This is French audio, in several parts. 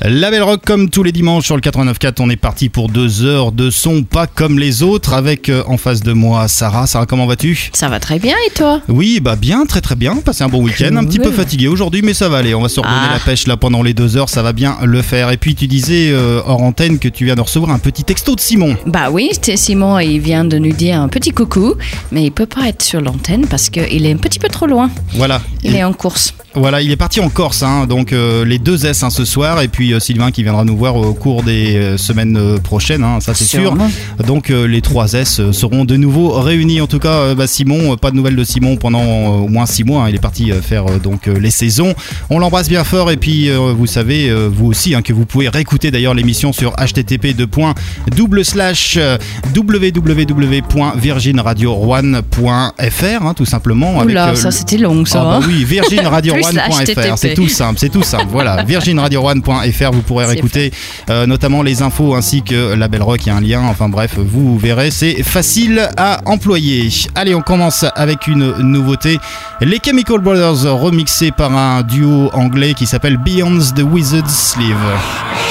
Label Rock comme tous les dimanches sur le 89.4, on est parti pour deux heures de son pas comme les autres avec euh, en face de moi Sarah. Sarah, comment vas-tu? Ça va très bien et toi? Oui, bah bien, très très bien. Passé un bon week-end, un petit peu fatigué aujourd'hui, mais ça va aller. On va se redonner Ah. la pêche là pendant les deux heures, ça va bien le faire. Et puis tu disais euh, hors antenne que tu viens de recevoir un petit texto de Simon. Bah oui, c'était Simon, il vient de nous dire un petit coucou, mais il peut pas être sur l'antenne parce qu'il est un petit peu trop loin. Voilà. Il est en course. Voilà, il est parti en Corse, hein, donc euh, les deux S hein, ce soir, et puis euh, Sylvain qui viendra nous voir au cours des euh, semaines euh, prochaines, hein, ça c'est sûr. Donc les trois S euh, seront de nouveau réunis. En tout cas, bah, Simon, pas de nouvelles de Simon pendant au moins six mois. hein, il est parti faire donc les saisons. On l'embrasse bien fort, et puis vous savez, vous aussi, hein, que vous pouvez réécouter d'ailleurs l'émission sur http double slash www.virginradio1.fr, hein, tout simplement. Oula, ça c'était long ça. ah bah oui, virginradio1.fr, Plus la c'est tout simple, c'est tout simple. Voilà, virginradio1.fr, vous pourrez réécouter euh, notamment les infos ainsi que la Belle Rock, il y a un lien, enfin bref, vous verrez, c'est facile à employer. Allez, on commence avec une nouveauté. Les Chemical Brothers remixés par un duo anglais qui s'appelle Beyond the Wizard's Sleeve.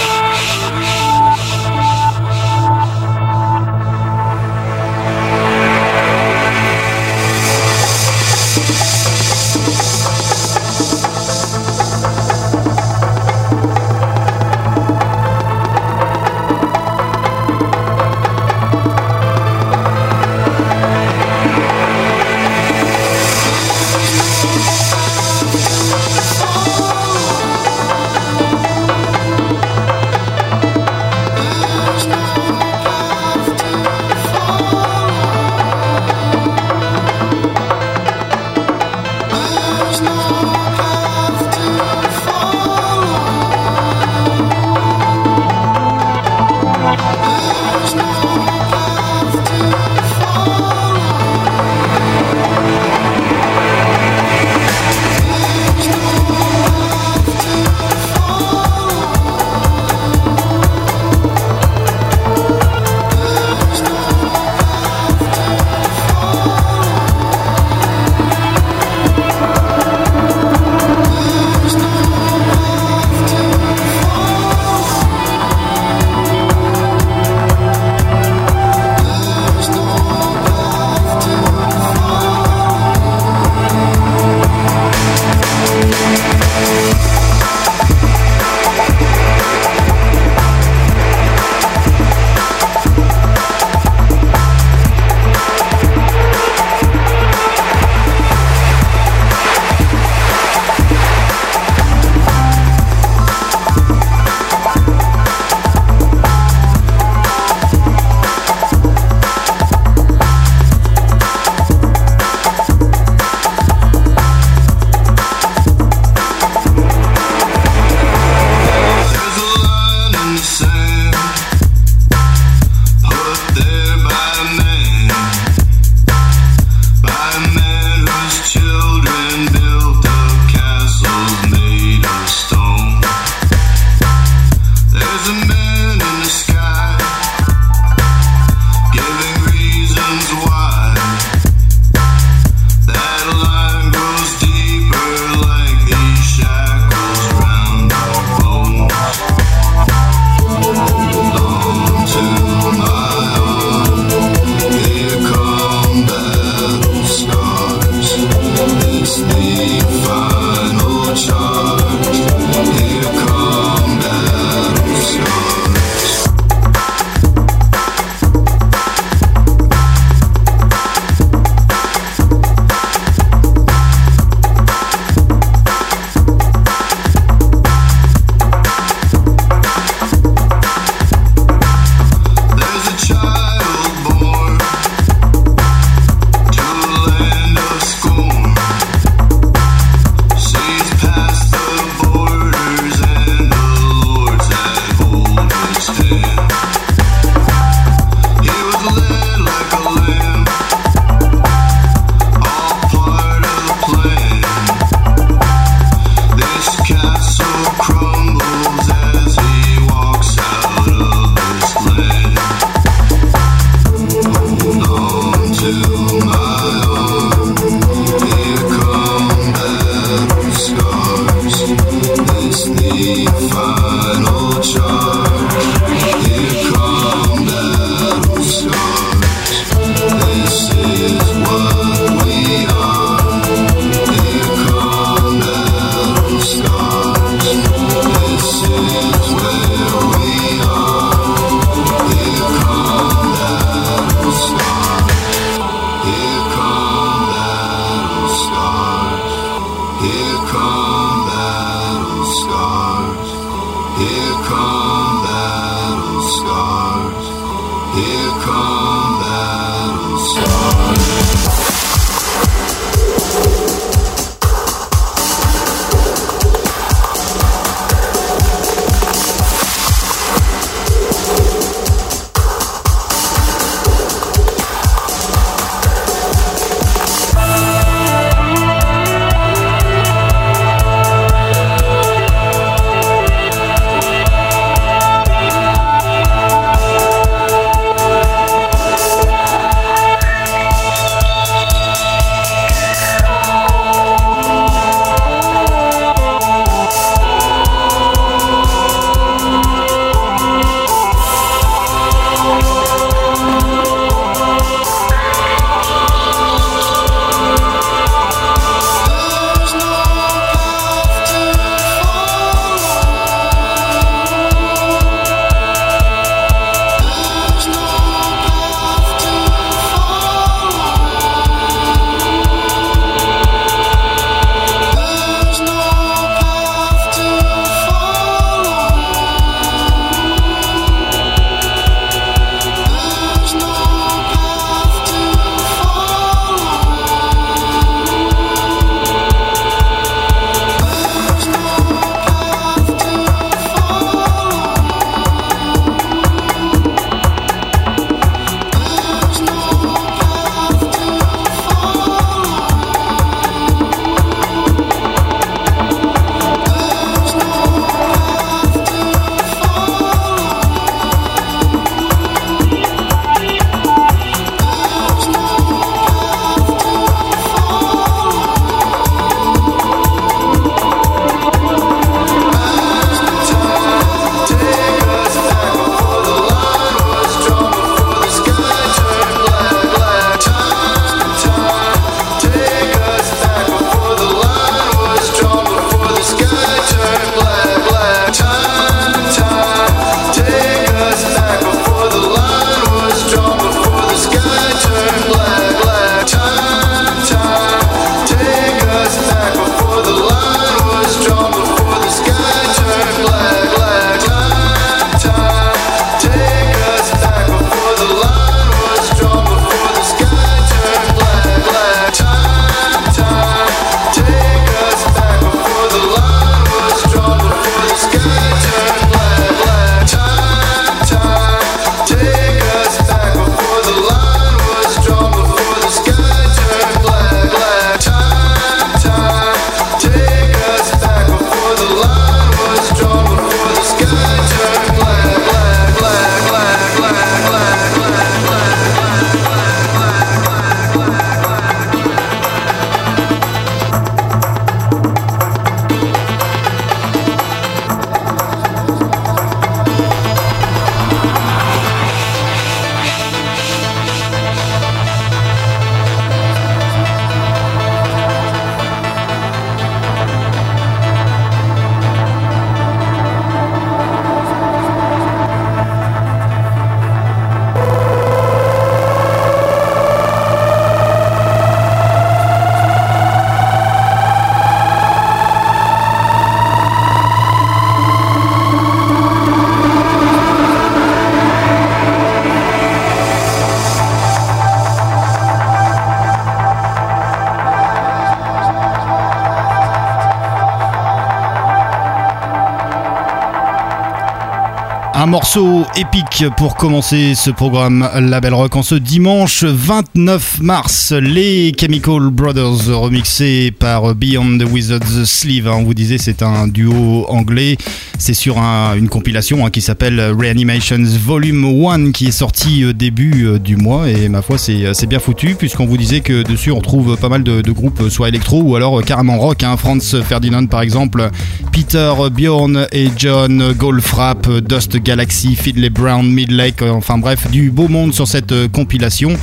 Morceau épique pour commencer ce programme Label Rock en ce dimanche 29 mars. Les Chemical Brothers remixés par Beyond the Wizard's Sleeve. On vous disait c'est un duo anglais. C'est sur une compilation hein, qui s'appelle Reanimations Volume 1 qui est sorti euh, début euh, du mois et ma foi c'est bien foutu puisqu'on vous disait que dessus on trouve pas mal de, groupes soit électro ou alors carrément rock. Hein. Franz Ferdinand par exemple, Peter Bjorn et John Goldfrapp, Dust Galaxy, Fiddley Brown, Midlake, euh, enfin bref, du beau monde sur cette euh, compilation.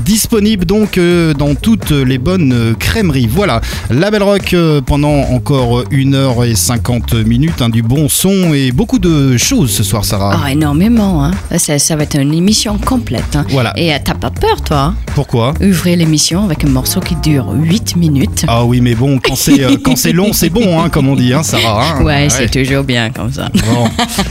Disponible donc euh, dans toutes les bonnes crèmeries. Voilà, Label Rock pendant encore 1h50 minutes, hein, du bon son et beaucoup de choses ce soir, Sarah. Ah, énormément. Hein. Ça, ça va être une émission complète. hein. Voilà. Et t'as pas peur, toi hein? Pourquoi? Ouvrez l'émission avec un morceau qui dure 8 minutes. Ah oui, mais bon, quand c'est euh, quand c'est long, c'est bon, hein, comme on dit, hein, Sarah. hein. ouais, c'est toujours bien comme ça. Bon.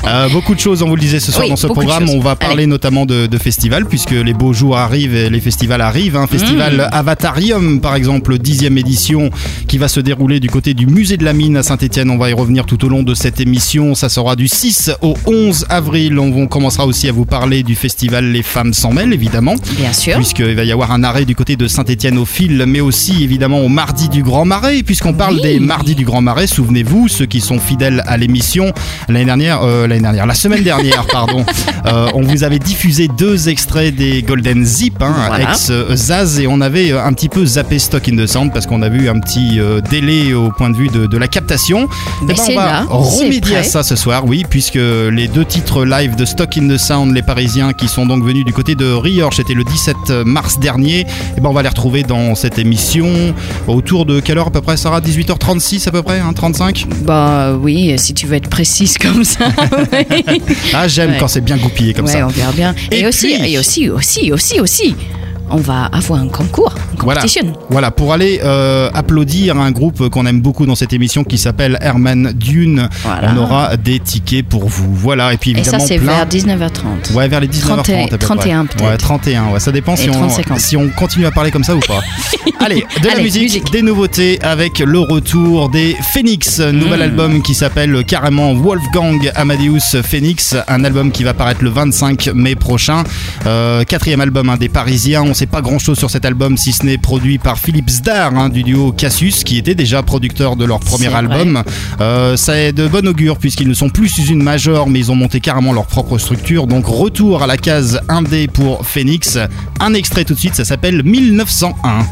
Euh, beaucoup de choses, on vous le disait ce soir Oui, dans ce programme. On va parler Allez. notamment de, de festivals, puisque les beaux jours arrivent et les festivals arrivent. Un festival Mm. Avatarium, par exemple, dixième édition, qui va se dérouler du côté du musée de la mine à Saint-Etienne. On va y revenir tout au long de cette émission. Ça sera du 6 au 11 avril. On, on commencera aussi à vous parler du festival Les Femmes s'en mêlent, évidemment Bien sûr. puisqu'il va y avoir un arrêt du côté de Saint-Etienne au fil, mais aussi évidemment au mardi du Grand Marais, puisqu'on parle Oui. des mardis du Grand Marais, souvenez-vous, ceux qui sont fidèles à l'émission, l'année dernière, euh, l'année dernière, la semaine dernière, pardon, euh, on vous avait diffusé deux extraits des Golden Zip, hein, Voilà. ex euh, Zaz, et on avait un petit peu zappé Stock in the Sound, parce qu'on a vu un petit euh, délai au point de vue de, de la captation. Eh Mais ben, on va là, remédier à ça ce soir, oui, puisque les deux titres live de Stock in the Sound, les Parisiens qui sont donc venus du côté de Riorge, c'était le 17 mars dernier, et ben on va les retrouver dans cette émission autour de quelle heure à peu près, Sarah? 18h36 à peu près, hein, 35 Bah oui, si tu veux être précise comme ça. Ah, j'aime Ouais. quand c'est bien goupillé comme ouais, ça. on verra bien. Et, Et aussi, et aussi, aussi, aussi, aussi, on va avoir un concours, une Voilà. competition. Voilà, pour aller euh, applaudir un groupe qu'on aime beaucoup dans cette émission qui s'appelle Herman Dune, Voilà. on aura des tickets pour vous. Voilà, et puis Et évidemment ça, c'est plein... vers 19h30. Ouais, vers les 19h30 à peu près. 31 peut-être. Ouais, 31, ouais, ça dépend si on, 30-50. si on continue à parler comme ça ou pas. Allez, de la Allez, musique, musique. des nouveautés avec le retour des Phoenix, nouvel Mm. album qui s'appelle carrément Wolfgang Amadeus Phoenix, un album qui va paraître le 25 mai prochain. Euh, quatrième album hein, des Parisiens, on sait pas grand chose sur cet album si ce n'est produit par Philippe Zdar hein, du duo Cassius qui était déjà producteur de leur premier album. Euh, ça est de bon augure puisqu'ils ne sont plus sous une major mais ils ont monté carrément leur propre structure. Donc retour à la case 1D pour Phoenix. Un extrait tout de suite, ça s'appelle 1901.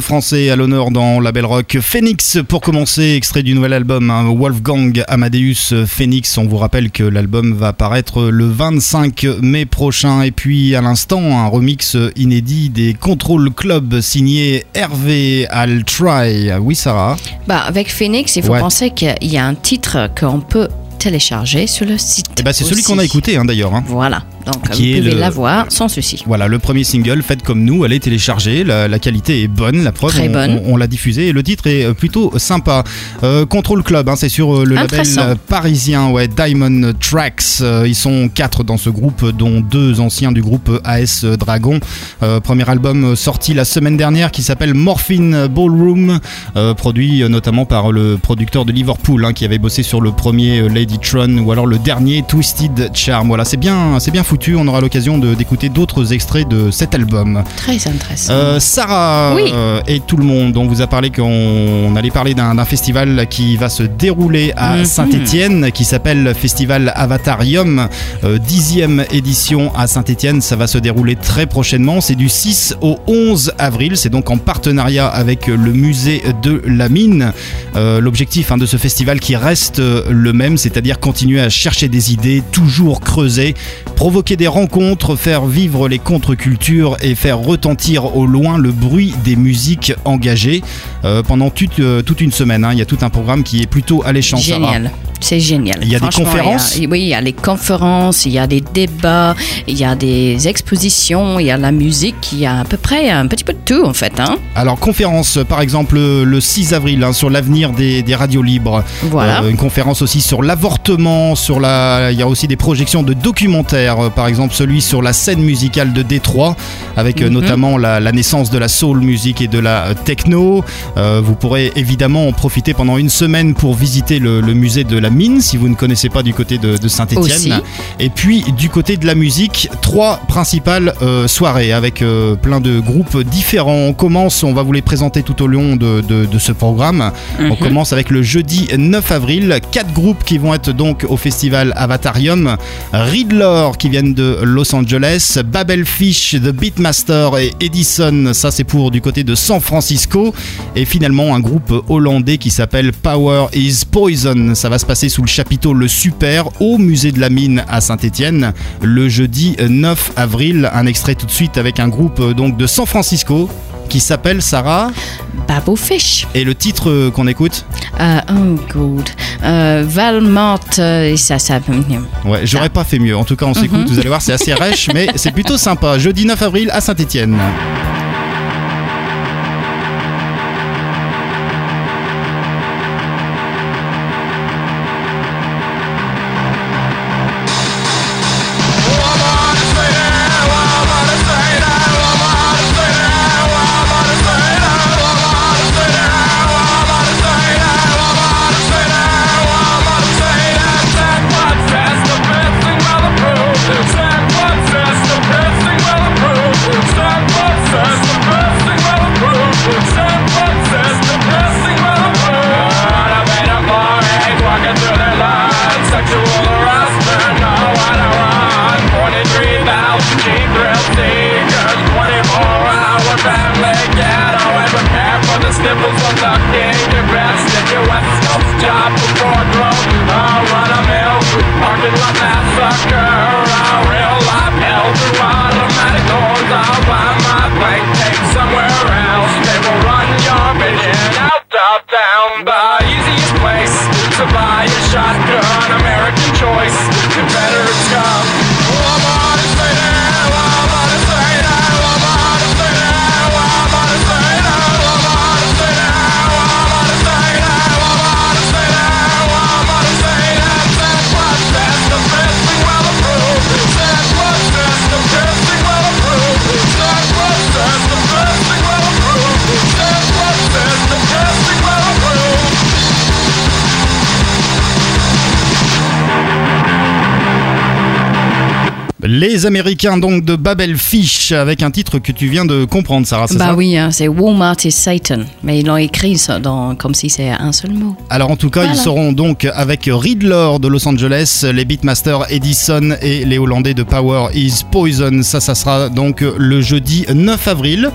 Français à l'honneur dans la Belle Rock. Phoenix pour commencer, extrait du nouvel album hein, Wolfgang Amadeus Phoenix. On vous rappelle que l'album va apparaître le 25 mai prochain. Et puis à l'instant, un remix inédit des Control Club signé Hervé Al Try. Oui, Sarah? Bah, avec Phoenix, il faut Ouais. penser qu'il y a un titre qu'on peut télécharger sur le site. Eh ben, c'est celui qu'on a écouté hein, d'ailleurs. hein. Voilà, donc Qui vous pouvez le- l'avoir sans souci. Voilà, le premier single, Faites comme nous, elle est téléchargée, la, la qualité est bonne, la preuve, Très on, bonne. on- on l'a diffusé et le titre est euh, plutôt sympa. Euh, Control Club, hein, c'est sur euh, le label parisien, ouais, Diamond Tracks. Ils sont quatre dans ce groupe, dont deux anciens du groupe AS Dragon. Euh, premier album sorti la semaine dernière qui s'appelle Morphine Ballroom, euh, produit notamment par le producteur de Liverpool qui avait bossé sur le premier euh, Tron ou alors le dernier Twisted Charm. Voilà, c'est bien, c'est bien foutu. On aura l'occasion d'écouter d'autres extraits de cet album. Très intéressant. Euh, Sarah Oui. euh, et tout le monde, on vous a parlé qu'on on allait parler d'un festival qui va se dérouler à Mhm. Saint-Étienne, qui s'appelle Festival Avatarium, euh, dixième édition à Saint-Étienne. Ça va se dérouler très prochainement. C'est du 6 au 11 avril. C'est donc en partenariat avec le musée de la mine. Euh, L'objectif hein, de ce festival qui reste le même, c'est-à-dire continuer à chercher des idées, toujours creuser, provoquer des rencontres, faire vivre les contre-cultures et faire retentir au loin le bruit des musiques engagées euh, pendant toute, euh, toute une semaine. hein. Il y a tout un programme qui est plutôt alléchant. Sarah. C'est génial. Il y a des conférences il y a- Oui, il y a les conférences, il y a des débats, il y a des expositions, il y a la musique, il y a à peu près un petit peu de tout en fait. Hein Alors, conférence par exemple le 6 avril hein, sur l'avenir des, des radios libres. voilà. Euh, une conférence aussi sur l'avortement, sur la. Il y a aussi des projections de documentaires, euh, par exemple celui sur la scène musicale de Détroit, avec euh, Mhm. notamment la, la naissance de la soul music et de la euh, techno. Euh, vous pourrez évidemment en profiter pendant une semaine pour visiter le, le musée de la mine, si vous ne connaissez pas du côté de. Saint-Étienne. Et puis du côté de la musique, trois principales euh, soirées avec euh, plein de groupes différents. On commence, on va vous les présenter tout au long de, de- de ce programme. On Mhm. commence avec le jeudi 9 avril. Quatre groupes qui vont être donc au festival Avatarium. Riddler qui viennent de Los Angeles. Babelfish, The Beatmaster et Edison. Ça, c'est pour du côté de San Francisco. Et finalement, un groupe hollandais qui s'appelle Power is Poison. Ça va se passer sous le chapiteau Le Super au musée de la mine à Saint-Étienne le jeudi 9 avril. Un extrait tout de suite avec un groupe euh, donc de San Francisco qui s'appelle Sarah. Babo Fish. Et le titre euh, qu'on écoute? Euh, oh, good. Euh, Valmont, euh, ça, ça. Ouais, j'aurais pas fait mieux. En tout cas, on s'écoute, vous allez voir, c'est assez rêche, mais c'est plutôt sympa. Jeudi 9 avril à Saint-Etienne. Les Américains donc de Babelfish avec un titre que tu viens de comprendre, Sarah, Bah ça? oui, hein, c'est Walmart is Satan. Mais ils l'ont écrit dans, comme si c'est un seul mot. Alors en tout cas, Voilà. ils seront donc avec Riddler de Los Angeles, les Beatmasters Edison et les Hollandais de Power is Poison. Ça, ça sera donc le jeudi 9 avril.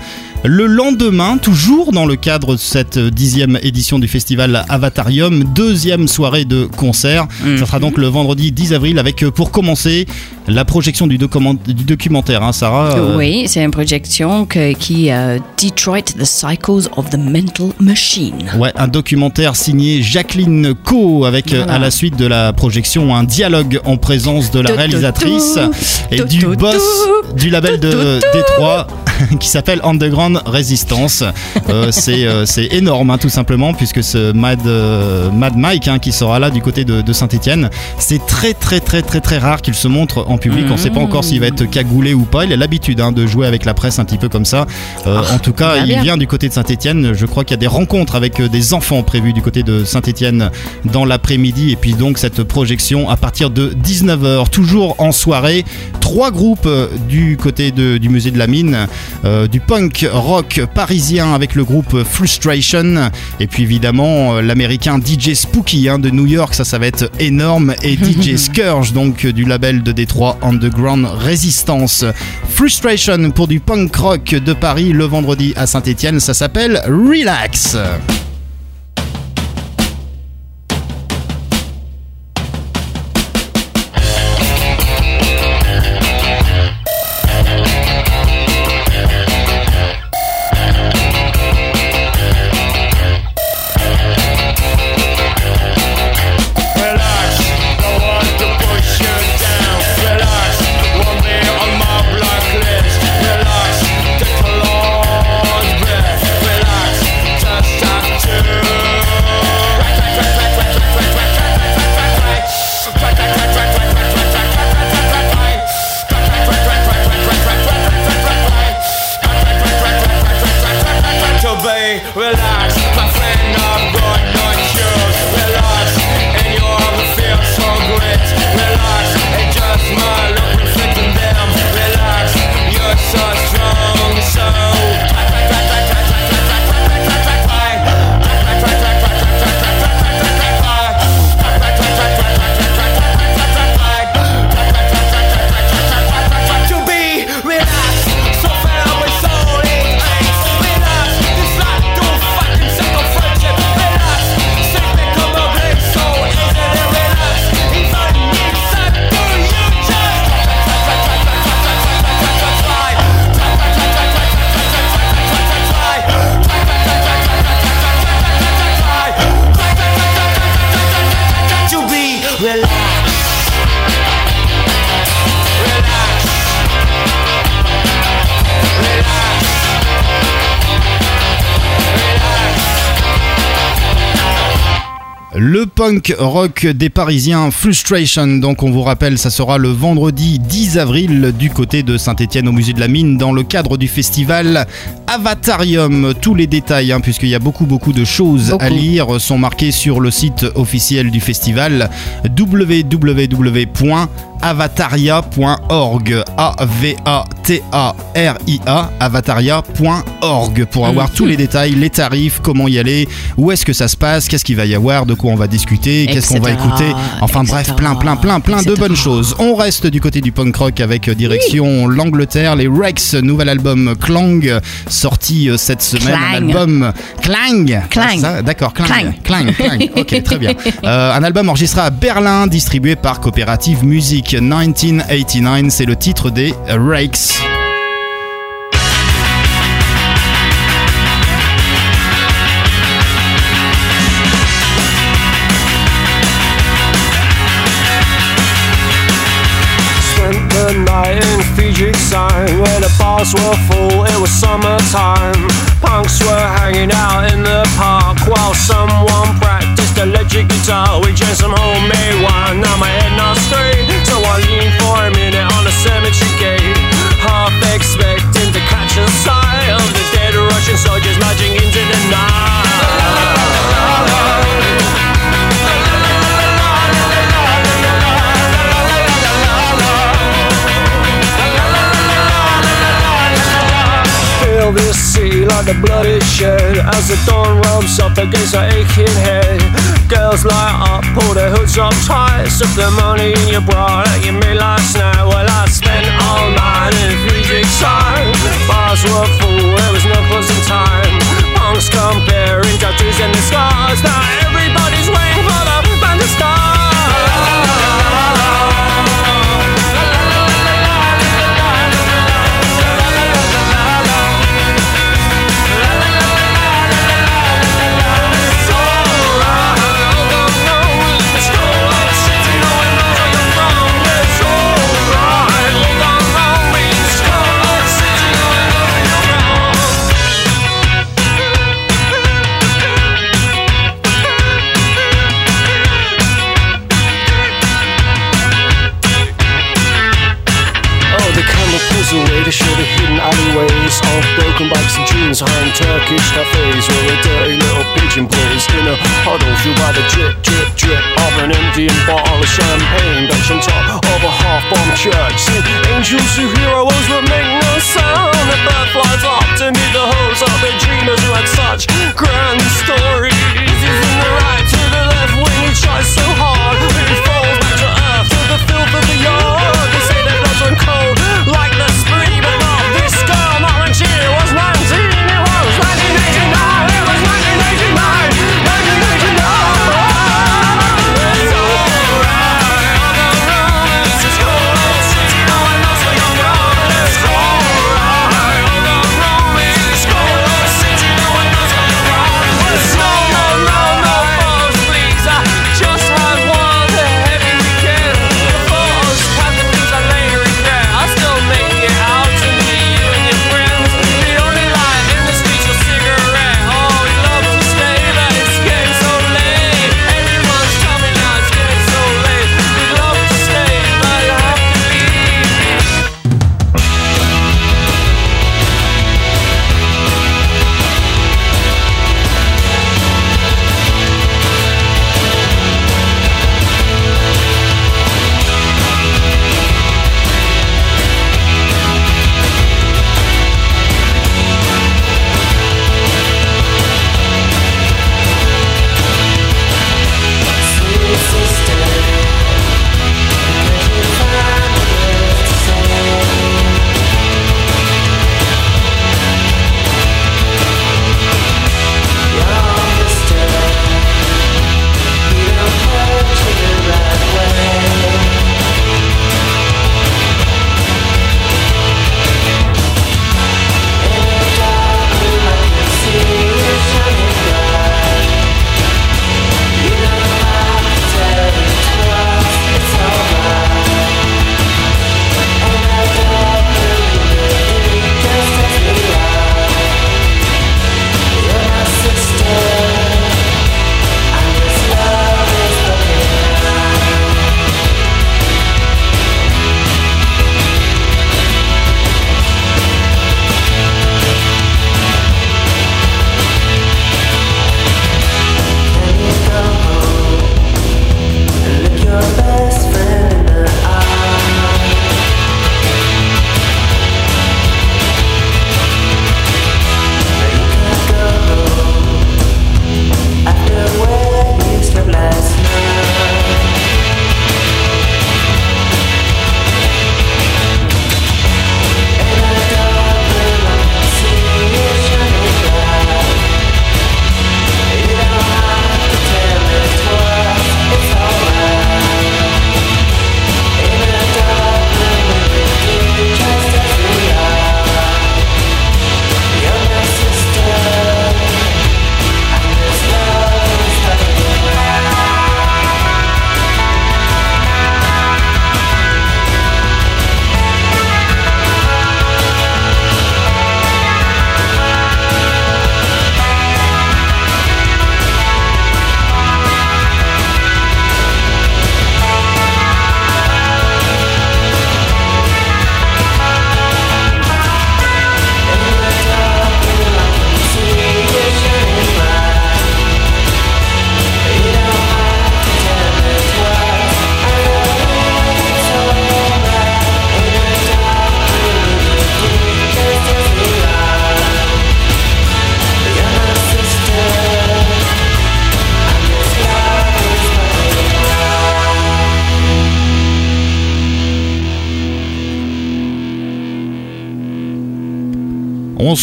Le lendemain, toujours dans le cadre de cette dixième édition du festival Avatarium, deuxième soirée de concert. Ça sera donc le vendredi 10 avril avec euh, pour commencer la projection du, document- du documentaire, hein, Sarah. euh, Oui, c'est une projection que- qui euh, Detroit, The Cycles of the Mental Machine. Ouais, un documentaire signé Jacqueline Co avec euh, Voilà. à la suite de la projection un dialogue en présence de la réalisatrice et du boss du label de. Détroit qui s'appelle Underground Resistance. Euh, c'est euh, c'est énorme hein, tout simplement puisque ce Mad, euh, Mad Mike hein, qui sera là du côté de, Saint-Etienne, c'est très très très très très rare qu'il se montre en public. On ne sait pas encore s'il va être cagoulé ou pas. Il a l'habitude hein, de jouer avec la presse un petit peu comme ça. Euh, en tout cas, va il bien. vient du côté de Saint-Etienne. Je crois qu'il y a des rencontres avec des enfants prévues du côté de Saint-Etienne dans l'après-midi. Et puis donc cette projection à partir de 19h, toujours en soirée. Trois groupes du côté de- du musée de la mine, euh, du punk rock parisien avec le groupe Frustration. Et puis évidemment euh, l'américain DJ Spooky hein, de New York, ça ça va être énorme. Et DJ Scourge donc euh, du label de Détroit Underground Resistance. Frustration pour du punk rock de Paris le vendredi à Saint-Etienne, ça s'appelle Relax. Relax, Le punk rock des Parisiens Frustration, donc on vous rappelle, ça sera le vendredi 10 avril du côté de Saint-Etienne au musée de la Mine dans le cadre du festival Avatarium. Tous les détails, hein, puisqu'il y a beaucoup beaucoup de choses Beaucoup. à lire, sont marqués sur le site officiel du festival www.avataria.org A-V-A-T-A-R-I-A avataria.org pour avoir tous les détails, les tarifs, comment y aller, où est-ce que ça se passe, qu'est-ce qu'il va y avoir, de quoi on va discuter, qu'est-ce qu'on va écouter. Enfin etc., bref, plein, plein, plein, plein de bonnes choses. On reste du côté du punk rock avec euh, direction l'Angleterre, les Rex, nouvel album Clang, sorti euh, cette semaine. Un Clang. album Clang. Clang. C'est ça D'accord, Clang. Clang. Clang, Clang. Ok, très bien. Euh, un album enregistré à Berlin, distribué par Coopérative Music 1989. C'est le titre des Rakes. In sign where the bars were full, it was summertime. Punks were hanging out in the park while someone practiced electric guitar. We drank some homemade wine, now my head not straight. So I leaned for a minute on the cemetery gate, half expecting to catch a sight of the dead Russian soldiers marching into the night. Fill this sea like the bloody shed As the dawn rubs up against her aching head Girls light up, pull their hoods up tight. Slip the money in your bra that you made last night Well I spent all night in freezing time Bars were full, there was no closing time. Punks comparing tattoos and the scars Now everybody's waiting for the band to start. Alleyways of broken bikes and dreams behind Turkish cafes where a dirty little pigeon plays in a huddle fueled by the drip, drip, drip of an emptying bottle of champagne Dutch on top of a half-bombed church. See angels who heroes but make no sound. The bird flies up to meet the hopes of the dreamers who had such grand stories. He's in the right to the left wing, he tries so hard, but he falls back to earth to the filth of the yard. They say their blood's run cold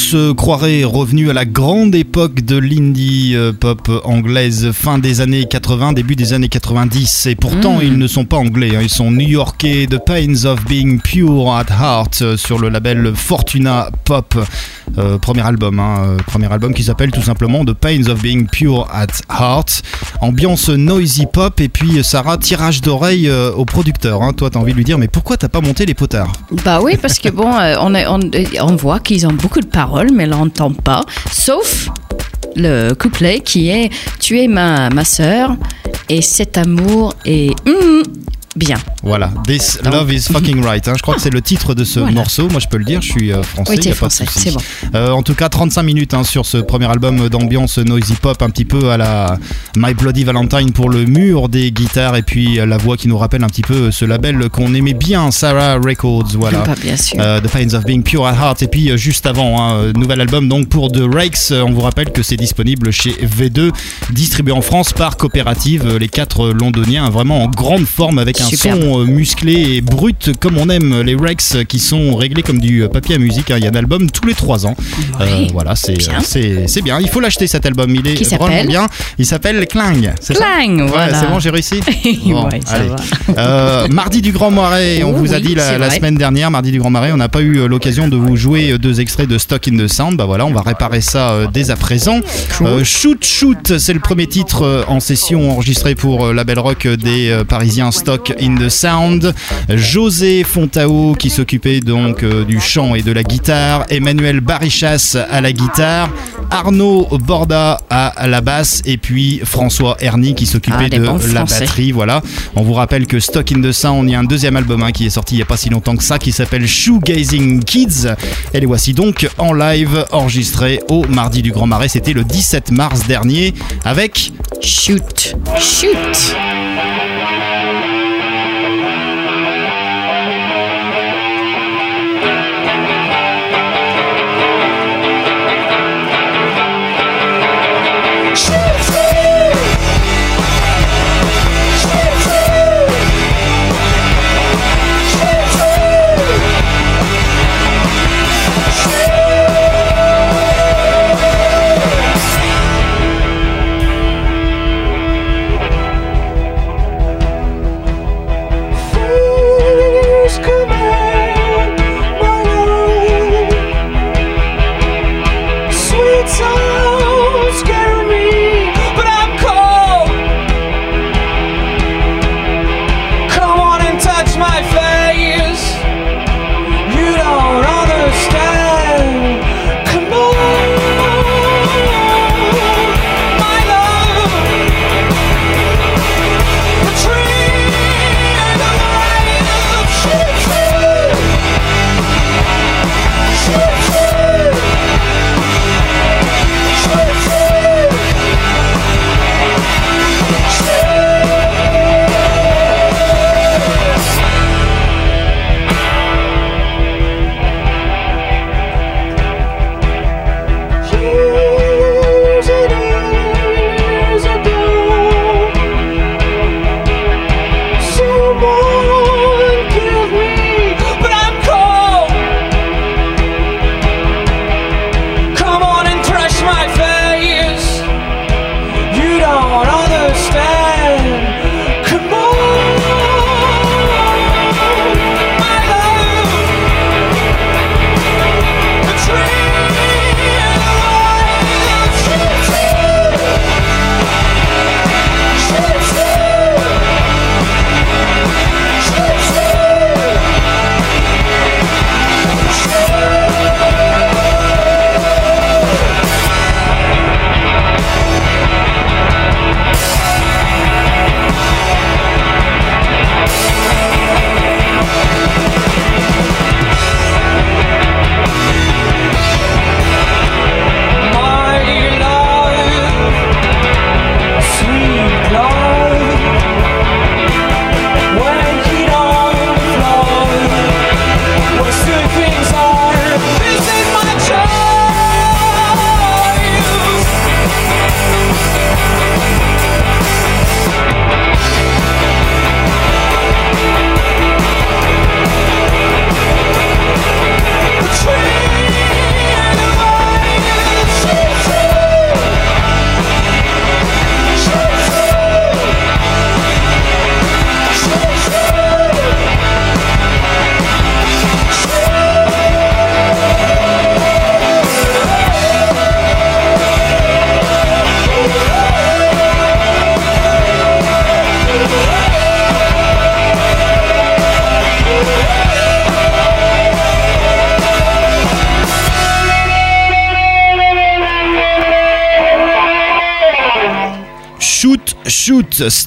se croirait revenu à la grande époque de l'indie euh, pop anglaise, fin des années 80, début des années 90. Et pourtant, Mm. ils ne sont pas anglais, hein, ils sont new-yorkais. The Pains of Being Pure at Heart euh, sur le label Fortuna Pop. Euh, premier album, hein, premier album qui s'appelle tout simplement The Pains of Being Pure at Heart. Ambiance noisy pop. Et puis, Sarah, tirage d'oreille au producteur. hein. Toi, t'as envie de lui dire, mais pourquoi t'as pas monté les potards? Bah oui, parce que bon, on, est- on, on voit qu'ils ont beaucoup de paroles, mais on l'entend pas. Sauf le couplet qui est Tu es ma, ma sœur et cet amour est hum, bien. Voilà, This Love is Fucking Right. hein. Je crois que c'est le titre de ce Voilà. morceau. Moi, je peux le dire, je suis euh, français. Oui, y t'es a français, c'est bon. Euh, en tout cas, 35 minutes hein, sur ce premier album d'ambiance noisy pop, un petit peu à la My Bloody Valentine pour le mur des guitares et puis la voix qui nous rappelle un petit peu ce label qu'on aimait bien, Sarah Records. Voilà. Bah, bien sûr. Euh, The Pains of Being Pure at Heart et puis juste avant hein, nouvel album donc pour The Rakes on vous rappelle que c'est disponible chez V2 distribué en France par Coopérative les quatre londoniens vraiment en grande forme avec un Superbe. son euh, musclé et brut comme on aime les Rakes euh, qui sont réglés comme du euh, papier à musique hein. il y a un album tous les trois ans Euh, Ouais. voilà c'est Bien. bien il faut l'acheter cet album il est vraiment bien il s'appelle Kling c'est ça Clang, Ouais, voilà. c'est bon, j'ai réussi. Bon, Ouais, ça va. Euh, mardi du Grand Marais, on Oh vous a oui, dit la, semaine dernière, mardi du Grand Marais, on n'a pas eu l'occasion de vous jouer deux extraits de Stock in the Sound. Bah voilà, on va réparer ça euh, dès à présent. Euh, shoot Shoot, c'est le premier titre en session enregistré pour la belle rock des Parisiens Stock in the Sound. José Fontao qui s'occupait donc euh, du chant et de la guitare. Emmanuel Barichas à la guitare. Arnaud Borda à la basse et puis François Erny qui s'occupait Ah, de la Français. batterie. Voilà. On vous rappelle que Stock in the Sound, il y a un deuxième album hein, qui est sorti il n'y a pas si longtemps que ça qui s'appelle Shoegazing Kids. Et les voici donc en live enregistrés au Mardi du Grand Marais. C'était le 17 mars dernier avec Shoot, shoot.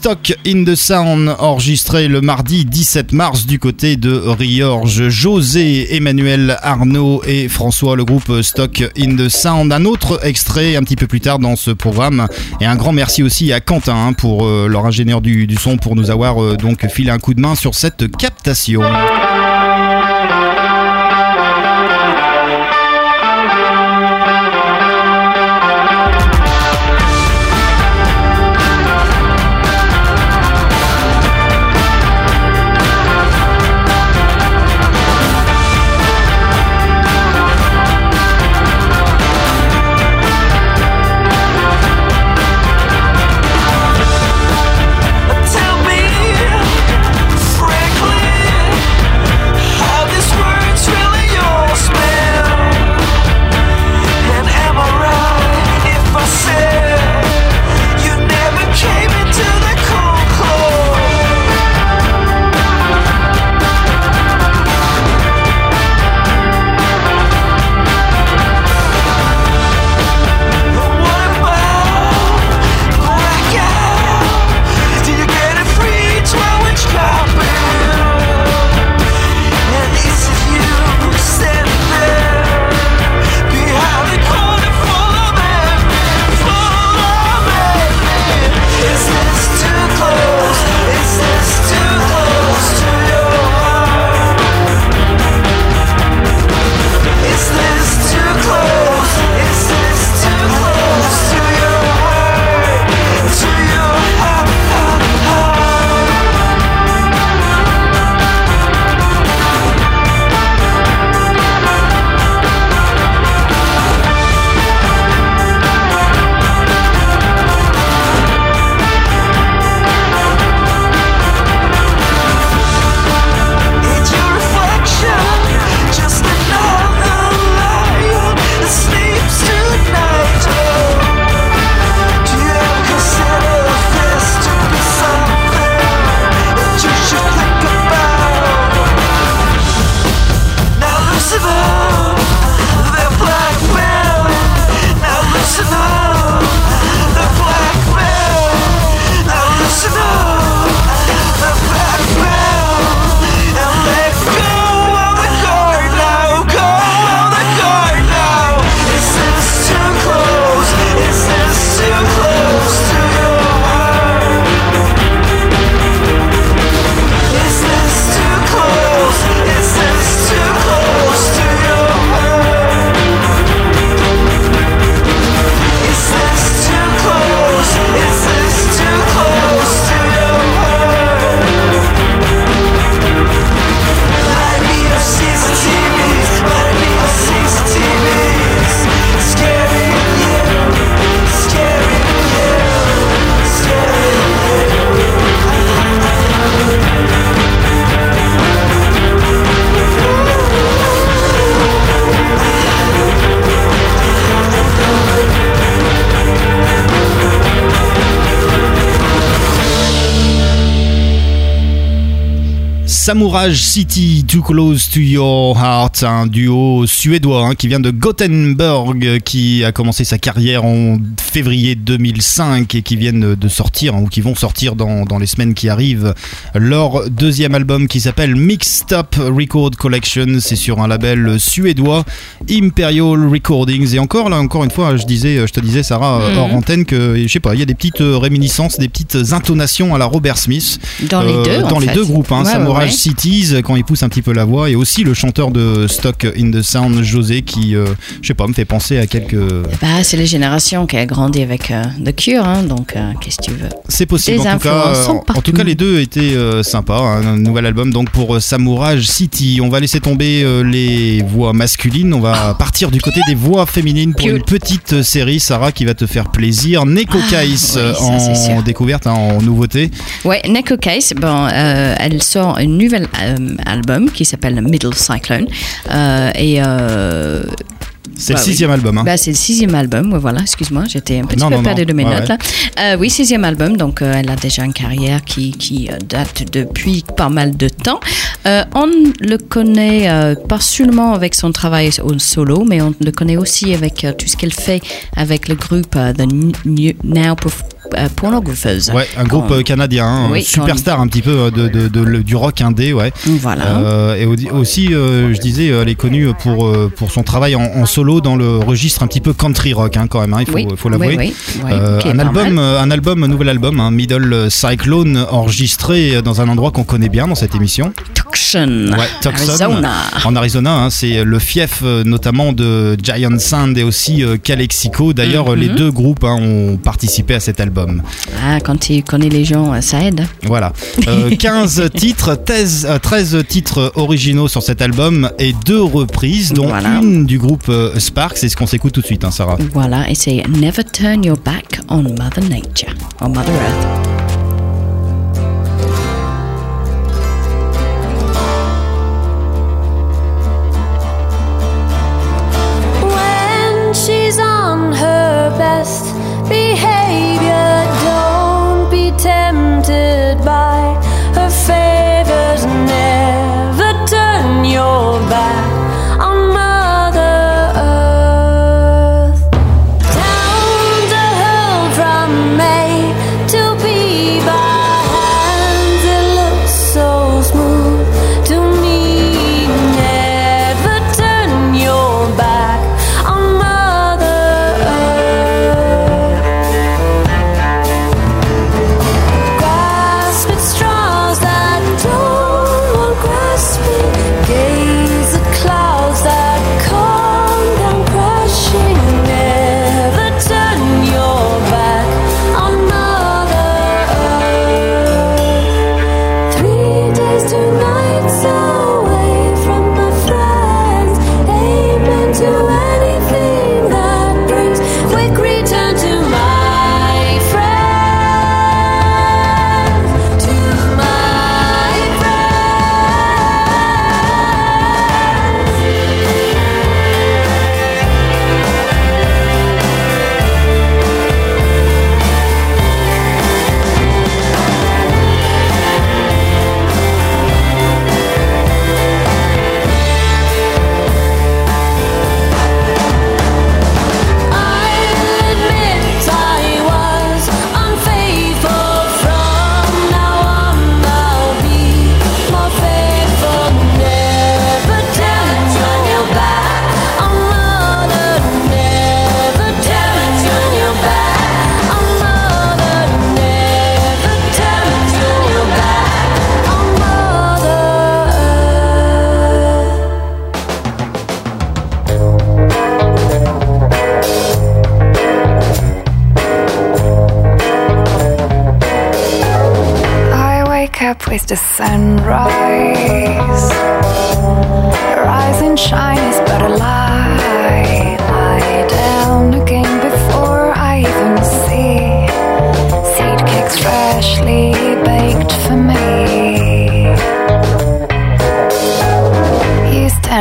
Stock in the Sound, enregistré le mardi 17 mars du côté de Riorge. José, Emmanuel, Arnaud et François, le groupe Stock in the Sound. Un autre extrait un petit peu plus tard dans ce programme. Et un grand merci aussi à Quentin hein, pour euh, leur ingénieur du, son pour nous avoir euh, donc filé un coup de main sur cette captation. Samourage City, Too Close to Your Heart, un duo suédois hein, qui vient de Gothenburg, qui a commencé sa carrière en février 2005 et qui viennent de sortir, hein, ou qui vont sortir dans, dans les semaines qui arrivent, leur deuxième album qui s'appelle Mixed Up Record Collection. C'est sur un label suédois, Imperial Recordings. Et encore, là, encore une fois, je disais, je te disais, Sarah, Mhm. hors antenne, que je sais pas, il y a des petites euh, réminiscences, des petites intonations à la Robert Smith. Dans les Euh, deux, en dans les fait. deux groupes, hein, Ouais, ouais, Samourage ouais. Cities quand il pousse un petit peu la voix et aussi le chanteur de Stock in the Sound José qui, euh, je sais pas, me fait penser à quelques. Bah, c'est la génération qui a grandi avec euh, The Cure, hein, donc euh, qu'est-ce que tu veux C'est possible. Des En tout, cas, en tout cas, les deux étaient sympas. hein, un nouvel album donc pour Samourage City. On va laisser tomber les voix masculines. On va partir du côté des voix féminines pour une petite série, Sarah, qui va te faire plaisir. Neko Ah, Kais oui, en découverte, hein, en nouveauté. Ouais, Neko Case, bon, elle sort un nouvel euh, album qui s'appelle Middle Cyclone. Euh, et euh, C'est Bah le oui. sixième album. hein. bah, c'est le sixième album, ouais, voilà, excuse-moi, j'étais un petit Non, peu non, perdue de mes Ouais, notes là. Euh, oui, sixième album, donc euh, elle a déjà une carrière qui, qui euh, date depuis pas mal de temps. On le connaît pas seulement avec son travail au solo, mais on le connaît aussi avec tout ce qu'elle fait avec le groupe The New- Now Perf- euh, pornographeuse. Ouais, un groupe euh, canadien, hein, Oui, superstar un petit peu euh, de, de- de- le- du rock indé, ouais. Voilà. Euh, et au- aussi, euh, je disais, elle est connue pour, euh, pour son travail en, en solo dans le registre un petit peu country rock, hein, quand même, hein, il faut, oui, faut l'avouer. Oui, Euh, un, album, euh, un album, un nouvel album, un Middle Cyclone enregistré dans un endroit qu'on connaît bien dans cette émission. Tucson, Ouais, Tucson, Arizona. En Arizona, hein, c'est le fief euh, notamment de Giant Sand et aussi euh, Calexico. D'ailleurs, Mhm. les deux groupes hein, ont participé à cet album. Ah, quand tu connais les gens, ça aide. Voilà. Euh, 15 titres, 13, euh, 13 titres originaux sur cet album et deux reprises, dont Voilà. une du groupe euh, Sparks. C'est ce qu'on s'écoute tout de suite, hein, Sarah. Voilà, et c'est Never Turn Your Back on Mother Nature, on Mother Earth.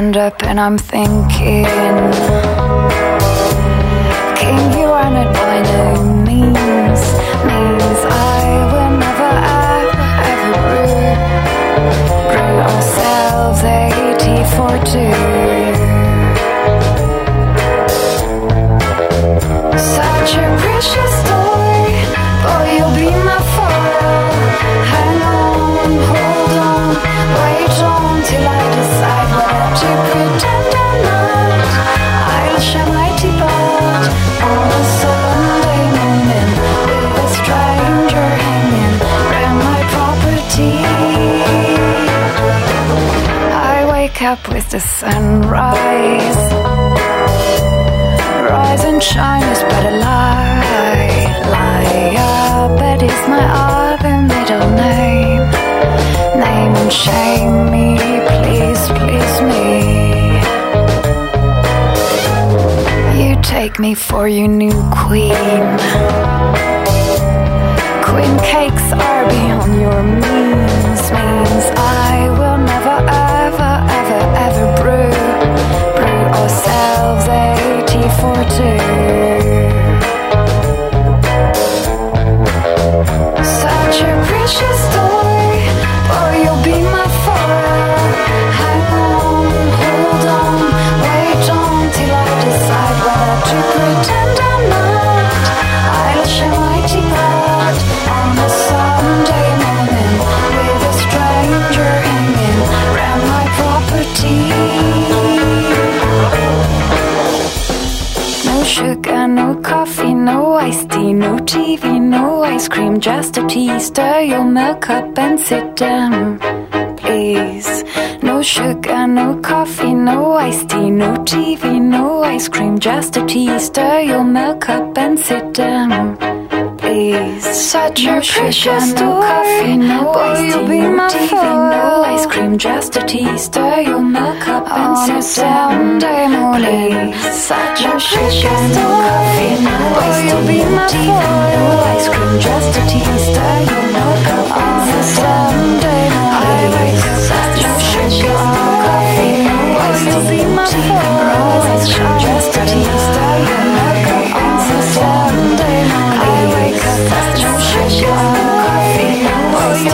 Up and I'm thinking. Up with the sunrise. Rise and shine is but a lie. Lie up, it is my other middle name. Name and shame me, please, please me. You take me for your new queen. Queen cakes are beyond your means. Means I will ourselves tea for two. Such a precious story, cream, just a tea. Stir your milk up and sit down, please. No sugar, no coffee, no iced tea, no TV, no ice cream, just a tea. Stir your milk Such no a precious no coffee, no iced tea, no TV, no ice cream, just a tea. Stir your milk up and sit down. Please. Such a precious no coffee, no iced tea, no TV, no ice cream, just a tea. Stir your milk up and sit down. Please. Such a precious no coffee, no iced tea, no TV, no ice cream, just a tea. Stir your milk up and sit down.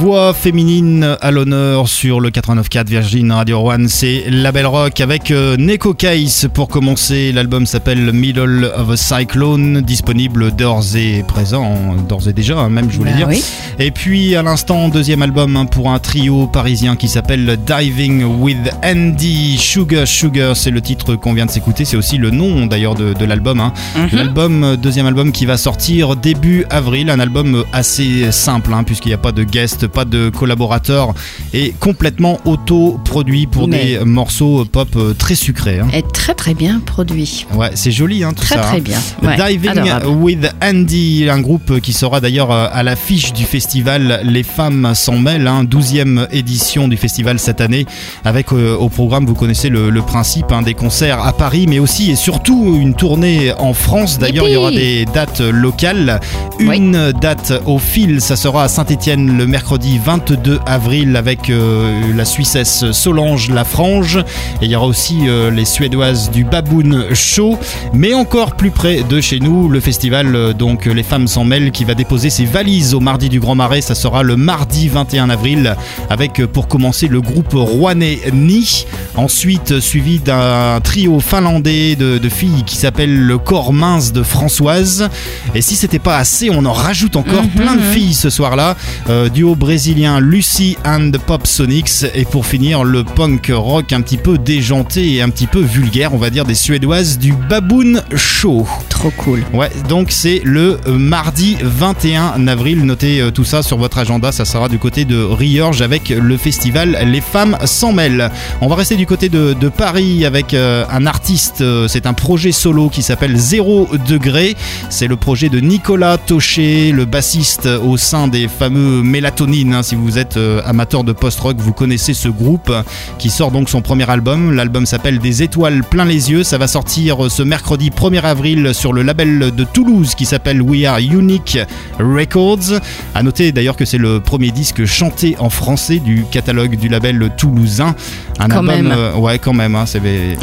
voix féminines à l'honneur sur le 89.4 Virgin Radio One, c'est La Belle Rock avec euh, Neko Case pour commencer. L'album s'appelle Middle of a Cyclone, disponible d'ores et présent, d'ores et déjà, hein, même je voulais Bah dire. oui. Et puis à l'instant, deuxième album hein, pour un trio parisien qui s'appelle Diving with Andy Sugar Sugar. C'est le titre qu'on vient de s'écouter, c'est aussi le nom d'ailleurs de, de l'album. hein. L'album, euh, deuxième album qui va sortir début avril, un album euh, assez simple hein, puisqu'il n'y a pas de guest, pas de collaborateur et complètement auto-produit pour Mais- des morceaux pop euh, très sucrés. hein. Et très très bien produit. Ouais, c'est joli hein, tout Très ça. très hein. bien. Ouais, Diving adorable. with Andy, un groupe qui sera d'ailleurs euh, à l'affiche du festival Les Femmes s'en mêlent, hein, 12e édition du festival cette année, avec euh, au programme, vous connaissez le, le principe, hein, des concerts à Paris, mais aussi et surtout une tournée en France. D'ailleurs, il y aura des dates locales. Une date au fil, ça sera à Saint-Etienne le mercredi 22 avril avec euh, la Suissesse Solange Lafrange. Et il y aura aussi euh, les Suédoises du Baboon Show. Mais encore plus près de chez nous, le festival euh, donc Les Femmes s'en mêlent qui va déposer ses valises au mardi du Grand Marais. Ça sera le mardi 21 avril avec pour commencer le groupe rouennais Ni. Ensuite suivi d'un trio finlandais de, de filles qui s'appelle le Corps mince de Françoise. Et si c'était pas assez, on en rajoute encore plein de filles ce soir-là. Euh, duo brésilien Lucy and the Pop Sonics. Et pour finir, le punk rock un petit peu déjanté et un petit peu vulgaire, on va dire, des Suédoises du Baboon Show. Trop cool. Ouais, donc c'est le euh, mardi 21 avril. Notez euh, tout ça sur votre agenda. Ça sera du côté de Riorge avec le festival Les Femmes s'en mêlent. On va rester du côté de, de Paris avec euh, un artiste. c'est un projet solo qui s'appelle Zéro Degré. C'est le projet de Nicolas Tocher, le bassiste au sein des fameux Hein. Si vous êtes euh, amateur de post-rock, vous connaissez ce groupe qui sort donc son premier album. L'album s'appelle Des étoiles plein les yeux. Ça va sortir euh, ce mercredi 1er avril sur le label de Toulouse qui s'appelle We Are Unique Records. À noter d'ailleurs que c'est le premier disque chanté en français du catalogue du label toulousain. Un Quand album, même. euh, ouais, quand même. Hein, et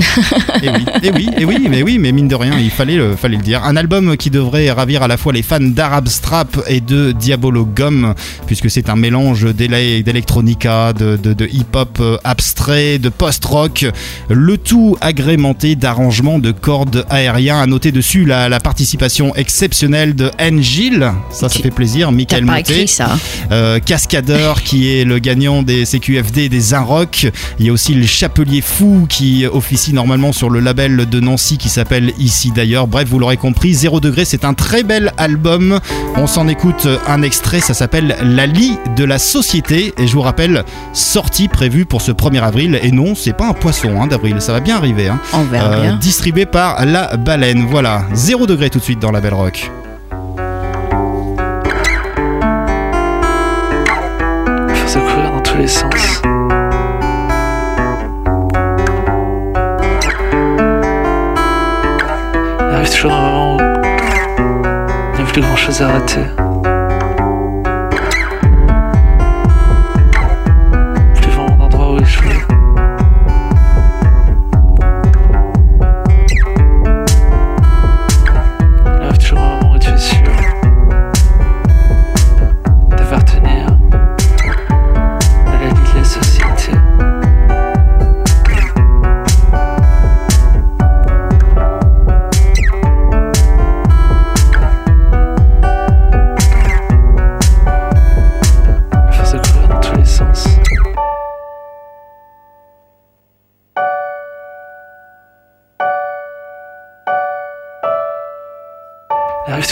oui, et oui, et oui, mais oui, mais mine de rien, il fallait le, fallait le dire. Un album qui devrait ravir à la fois les fans d'Arab Strap et de Diabolo Gum, puisque c'est un mélange d'électronica, de, de- de hip-hop euh, abstrait, de post-rock, le tout agrémenté d'arrangements de cordes aériens. À noter dessus la, la participation exceptionnelle de. Gilles, ça, ça fait plaisir. Michael ça. Euh, Cascadeur qui est le gagnant des CQFD et des Inrock. Il y a aussi le Chapelier Fou qui officie normalement sur le label de Nancy qui s'appelle Ici d'ailleurs. Bref, vous l'aurez compris, Zéro Degré, c'est un très bel album. On s'en écoute un extrait, ça s'appelle La lie de la société. Et je vous rappelle, sortie prévue pour ce 1er avril. Et non, c'est pas un poisson hein, d'avril, ça va bien arriver. hein. On verra Euh, bien. distribué par La Baleine. Voilà, Zéro Degré tout de suite dans la Belle Rock. se courir dans tous les sens. Il arrive toujours un moment où il n'y a plus grand chose à rater.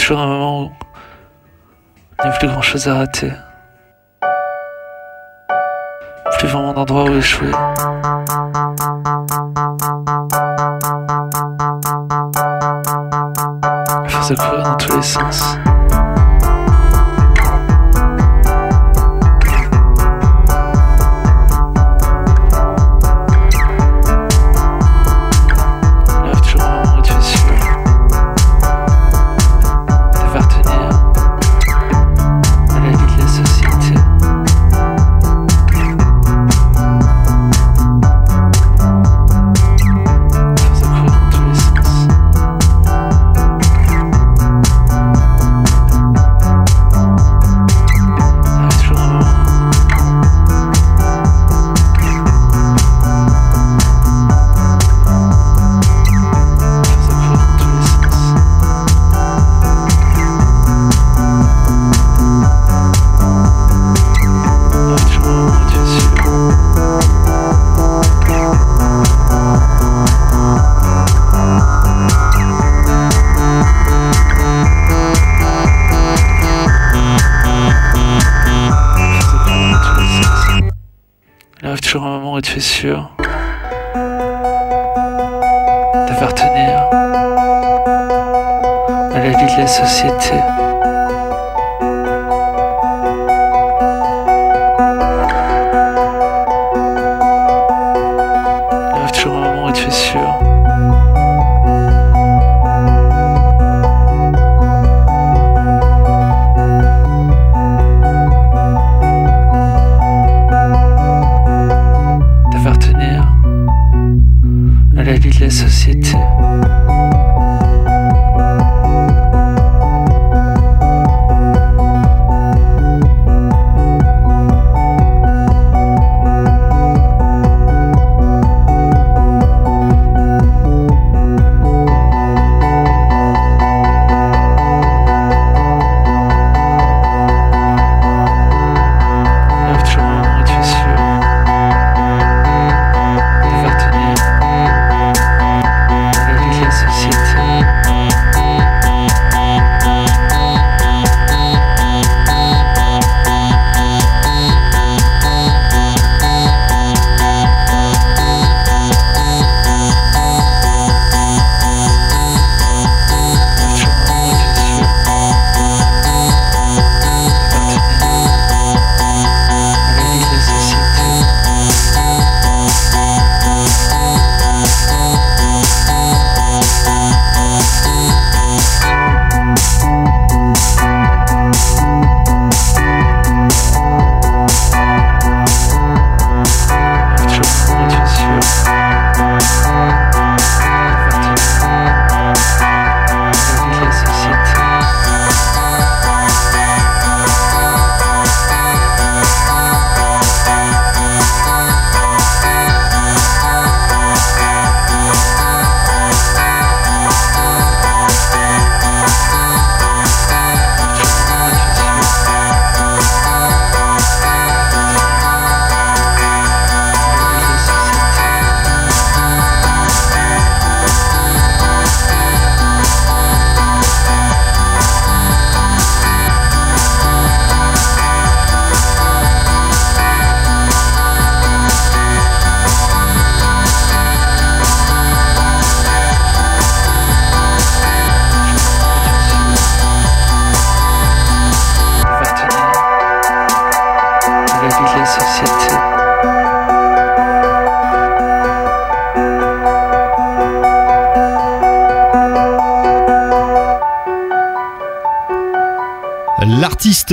Toujours un moment où il n'y a plus grand chose à rater. Plus vraiment d'endroit où échouer. Force de courir dans tous les sens.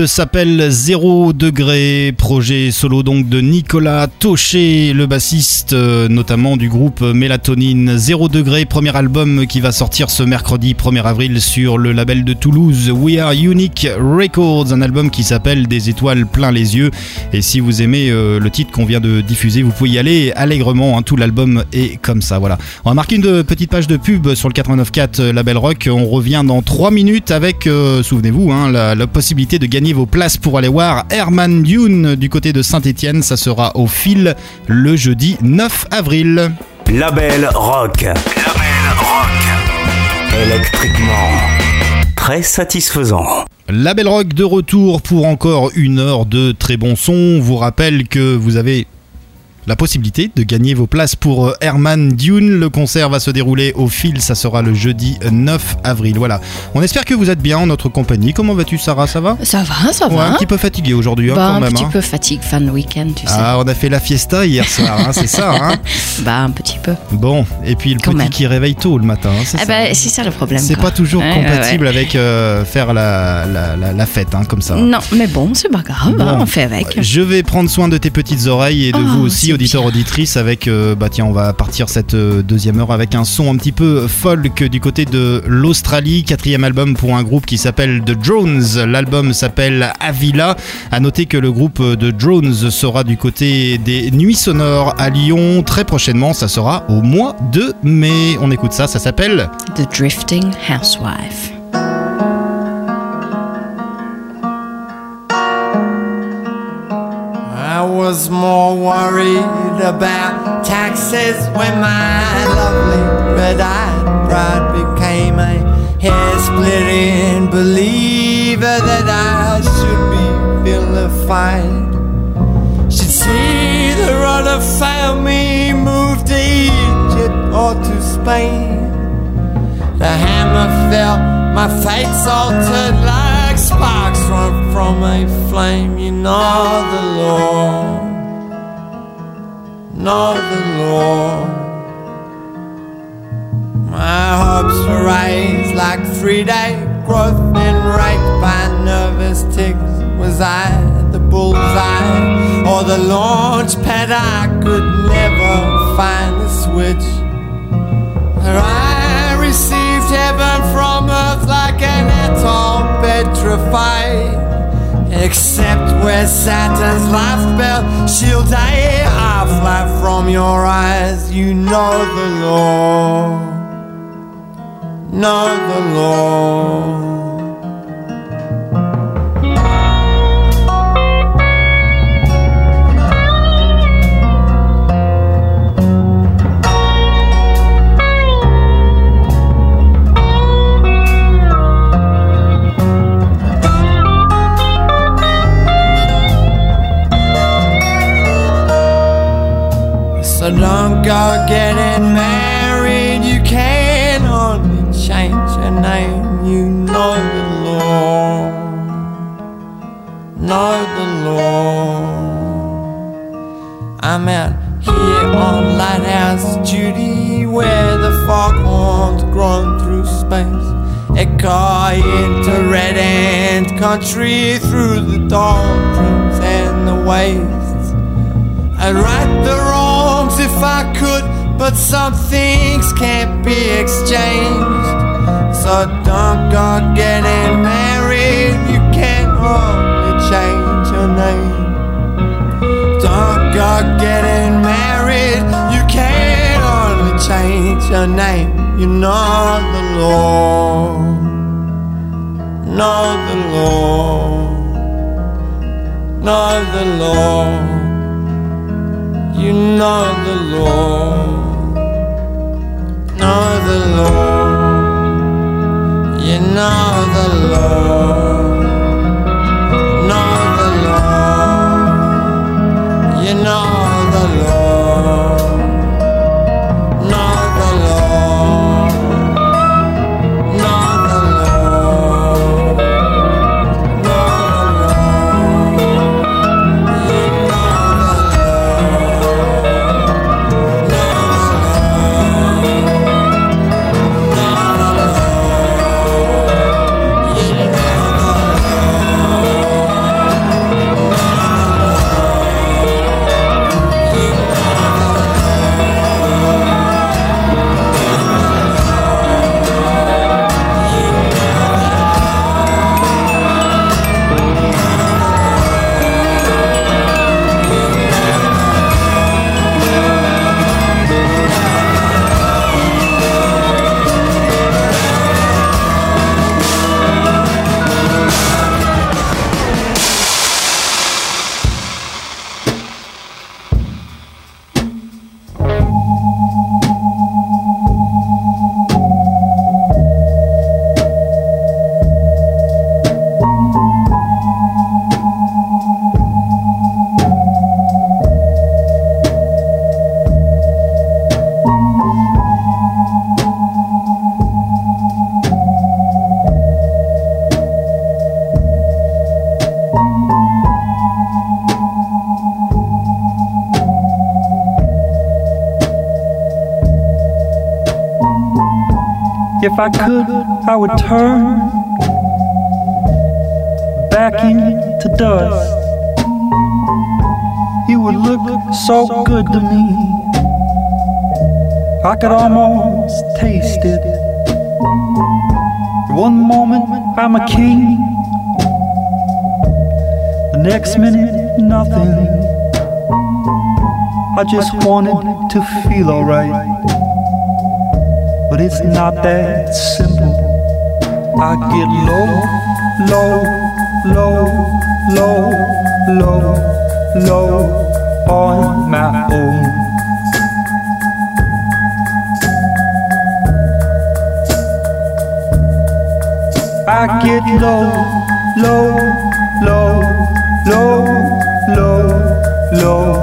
S'appelle Zéro Degré, projet solo donc de Nicolas Toché, le bassiste euh, notamment du groupe Mélatonine. Zéro Degré, premier album qui va sortir ce mercredi 1er avril sur le label de Toulouse We Are Unique Records, un album qui s'appelle Des étoiles plein les yeux. Et si vous aimez euh, le titre qu'on vient de diffuser, vous pouvez y aller allègrement, hein, tout l'album est comme ça. Voilà. On va marquer une petite page de pub sur le 89.4 euh, Label Rock. On revient dans 3 minutes avec, souvenez-vous, hein, la possibilité de gagner vos places pour aller voir Herman Dune du côté de Saint-Etienne. Ça sera au fil le jeudi 9 avril. Label Rock. Label Rock. Électriquement. très satisfaisant. La Belle Rock de retour pour encore une heure de très bon son. On vous rappelle que vous avez la possibilité de gagner vos places pour euh, Herman Dune. Le concert va se dérouler au fil, ça sera le jeudi 9 avril. Voilà. On espère que vous êtes bien en notre compagnie. Comment vas-tu Sarah? Ça va? Ça va, ça Ouais, va. un petit peu fatigué aujourd'hui hein, Bah, quand un même. petit hein. peu fatigue, fin de week-end, tu sais. Ah, on a fait la fiesta hier soir, hein, c'est ça. Hein Bah, un petit peu. bon, et puis le Quand petit même. qui réveille tôt le matin. c'est Eh ça. ben, c'est ça le problème. C'est pas toujours Ouais, ouais, compatible avec euh, faire la, la, la- la fête, hein, comme ça. Non, mais bon, c'est pas grave, Bon. on fait avec. Je vais prendre soin de tes petites oreilles et de Oh, vous aussi, auditeurs, auditrices, avec, euh, bah tiens, on va partir cette euh, deuxième heure avec un son un petit peu folk du côté de l'Australie, quatrième album pour un groupe qui s'appelle The Drones. L'album s'appelle Avila. À noter que le groupe de Drones sera du côté des Nuits Sonores à Lyon très prochainement. Ça sera au mois de mai. On écoute ça, ça s'appelle The Drifting Housewife. Was more worried about taxes when my lovely red-eyed bride became a hair-splitting believer that I should be vilified. She'd see the royal family move to Egypt or to Spain. The hammer fell, my fate's altered like sparks run from a flame. You know the law, know the law. My hopes were raised like three-day growth and raked by nervous ticks. Was I the bullseye or the launch pad? I could never find the switch. I atoll petrified. Except where Saturn's life belt shields a half life from your eyes. You know the law. Know the law. Don't go getting married. You can only change your name. You know the law. Know the law. I'm out here on Lighthouse duty where the foghorns grown through space. Echo into red ant country through the doldrums and the wastes. I'd right the if I could, but some things can't be exchanged. So don't go getting married, you can only change your name. Don't go getting married, you can only change your name. You know the law, know the law, know the law. You know the law, know the law, you know the law, know the law, you know If I could, I would turn back into dust. You would look so good to me. I could almost taste it. One moment I'm a king, the next minute nothing. I just wanted to feel alright, but it's not that simple. I get low, low, low, low, low, low on my own. I get low, low, low, low, low, low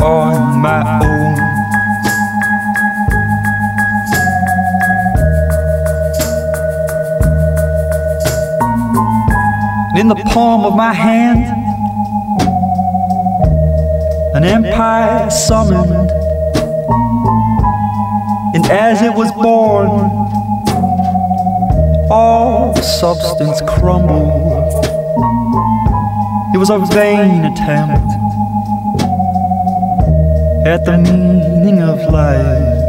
on my own. In the palm of my hand, an empire summoned. And as it was born, all the substance crumbled. It was a vain attempt at the meaning of life.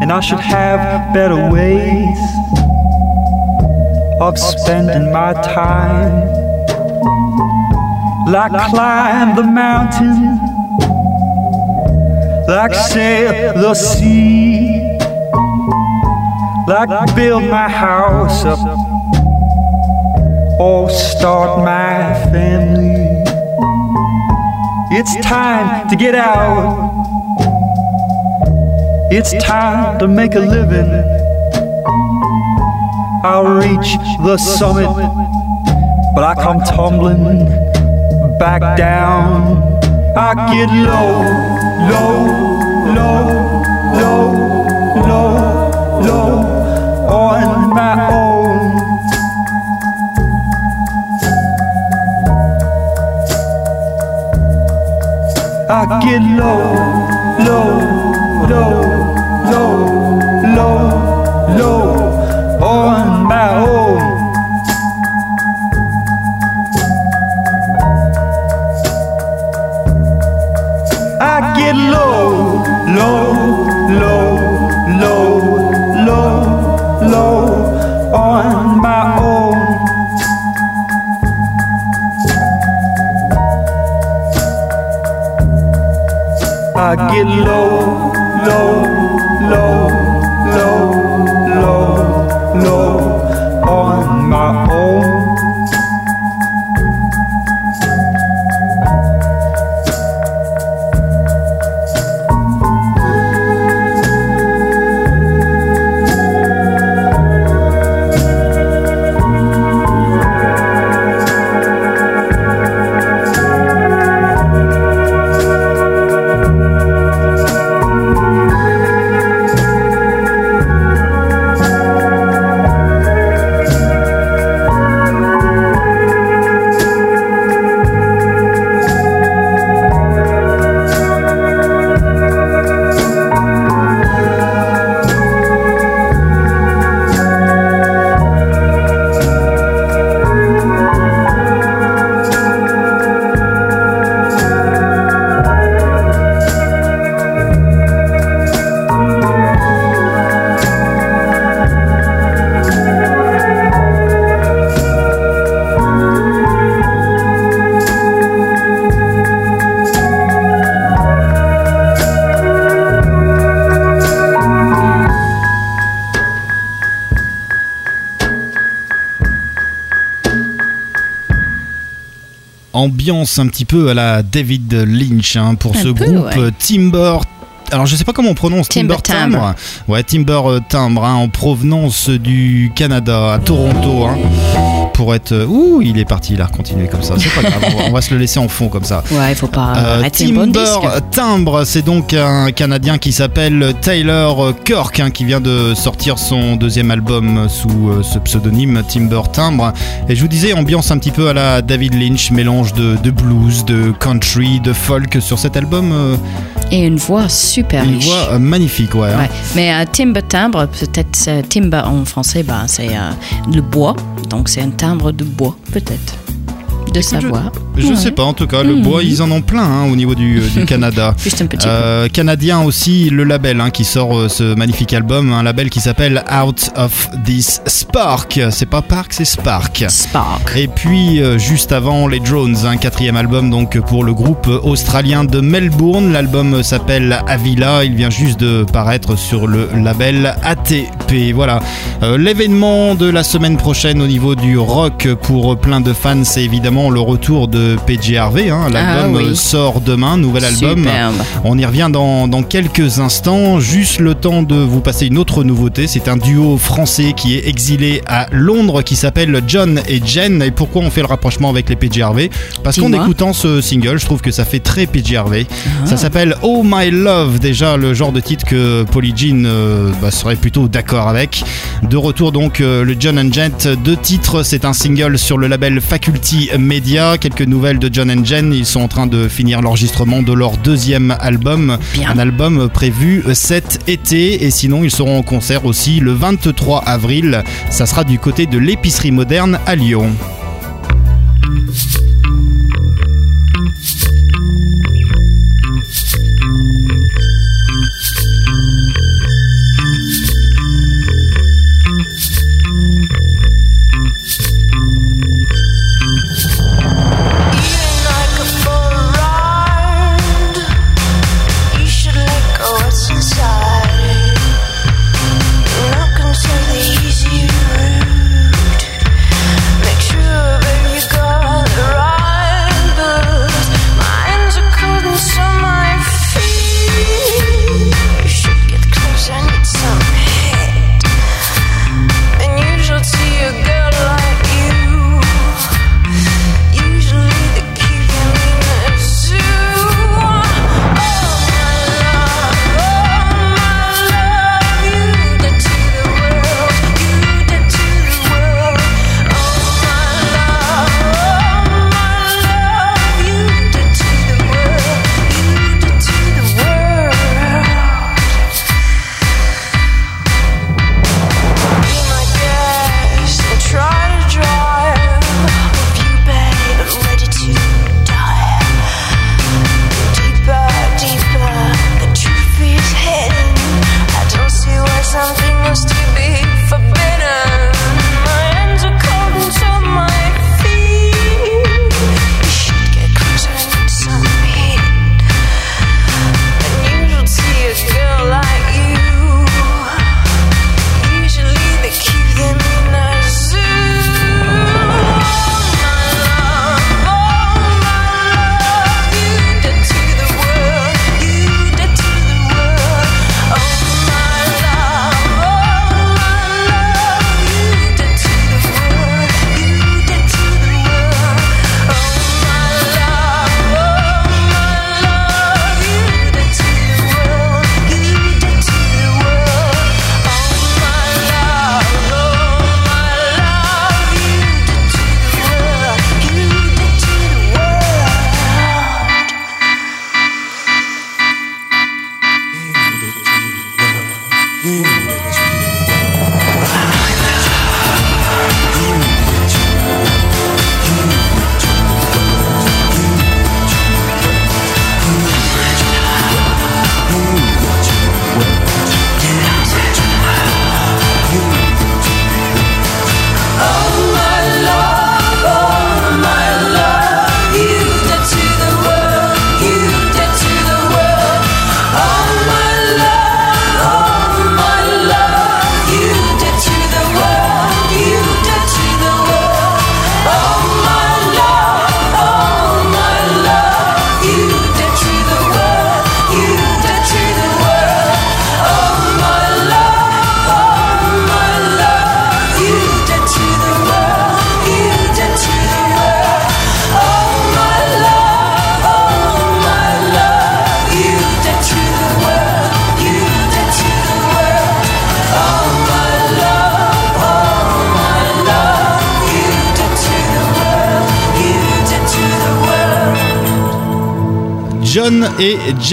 And I should have better ways of spending my time. Like climb the mountain, like sail the sea like build my house up or start my family. It's time to get out. It's time to make a living. I'll reach the summit, but I come tumbling back down. I get low, low, low, low, low, low on my own. I get low, low, low, low, low, low on my own. I get low, low, low, low, low, low on my own. I get low, low, low, low, ambiance un petit peu à la David Lynch hein, pour Un ce peu, groupe ouais. Timber. Alors je sais pas comment on prononce Timber Timbre. Ouais, Timber euh, Timbre hein, en provenance du Canada à Toronto. hein, pour être. euh, Ouh, il est parti, il a continué comme ça. C'est pas grave, on va, on va se le laisser en fond comme ça. Ouais, il faut pas Euh, arrêter le bon Timber. Timbre, c'est donc un Canadien qui s'appelle Taylor Kirk, hein, qui vient de sortir son deuxième album sous euh, ce pseudonyme Timber Timbre. Et je vous disais, ambiance un petit peu à la David Lynch, mélange de, de blues, de country, de folk sur cet album. euh, Et une voix super Une riche. voix euh, magnifique, ouais. hein. Ouais. Mais euh, timbre timbre, peut-être euh, timbre en français, bah, c'est euh, le bois. Donc c'est un timbre de bois, peut-être. De sa je- Ouais. sais pas, en tout cas, le Mhm. bois, ils en ont plein hein, au niveau du, du Canada. Juste un petit Euh, canadien aussi, le label hein, qui sort euh, ce magnifique album, un label qui s'appelle Out of This Spark. C'est pas Park, c'est Spark. Spark. Et puis euh, juste avant les Drones, un quatrième album donc pour le groupe australien de Melbourne. L'album s'appelle Avila. Il vient juste de paraître sur le label ATP. Voilà. Euh, L'événement de la semaine prochaine au niveau du rock pour plein de fans, c'est évidemment le retour de PJ Harvey. hein. L'album Ah oui. euh, sort demain, nouvel album. Superbe. On y revient dans, dans quelques instants. Juste le temps de vous passer une autre nouveauté. C'est un duo français qui est exilé à Londres qui s'appelle John et Jen. Et pourquoi on fait le rapprochement avec les PJ Harvey? Parce qu'en écoutant ce single, je trouve que ça fait très PJ Harvey. Ça s'appelle Oh My Love, déjà le genre de titre que Polly Jean euh, bah, serait plutôt d'accord avec. De retour donc euh, le John and Jet, deux titres, c'est un single sur le label Faculty Media. Quelques nouvelles de John and Jen, ils sont en train de finir l'enregistrement de leur deuxième album, Bien. un album prévu cet été. Et sinon, ils seront en concert aussi le 23 avril. Ça sera du côté de l'épicerie moderne à Lyon.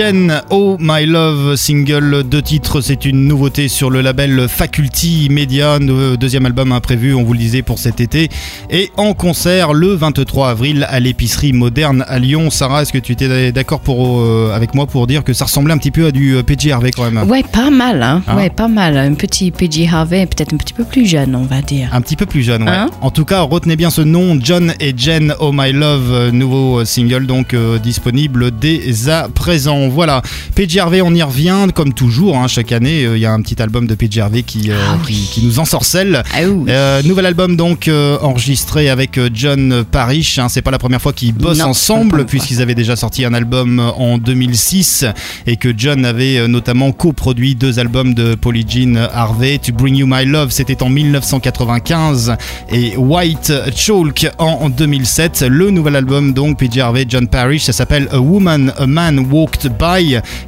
Jen, Oh My Love, single, deux titres, c'est une nouveauté sur le label Faculty Media, deuxième album imprévu, on vous le disait, pour cet été, et en concert le 23 avril à l'épicerie moderne à Lyon. Sarah, est-ce que tu étais d'accord pour, euh, avec moi pour dire que ça ressemblait un petit peu à du euh, PJ Harvey quand même? Ouais, pas mal, hein. Hein? Ouais, pas mal. Un petit PJ Harvey, peut-être un petit peu plus jeune, on va dire. Un petit peu plus jeune, ouais. Hein? En tout cas, retenez bien ce nom, John et Jen, Oh My Love, euh, nouveau single donc euh, disponible dès à présent. Voilà, PJ Harvey, on y revient comme toujours. hein, chaque année, euh, il y a un petit album de PJ Harvey qui, euh, Ah qui, qui nous ensorcelle. Ah oui. Euh, nouvel album donc enregistré avec John Parrish. hein. c'est pas la première fois qu'ils bossent Non, ensemble puisqu'ils avaient déjà sorti un album en 2006 et que John avait notamment coproduit deux albums de Polly Jean Harvey. To Bring You My Love, c'était en 1995 et White Chalk en 2007. Le nouvel album donc PJ Harvey, John Parrish, ça s'appelle A Woman, A Man Walked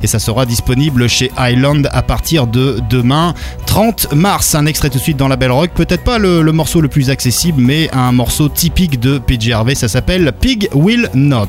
Et ça sera disponible chez Island à partir de demain 30 mars. Un extrait tout de suite dans la Belle Rock, peut-être pas le, le morceau le plus accessible mais un morceau typique de PJ Harvey, ça s'appelle Pig Will Not.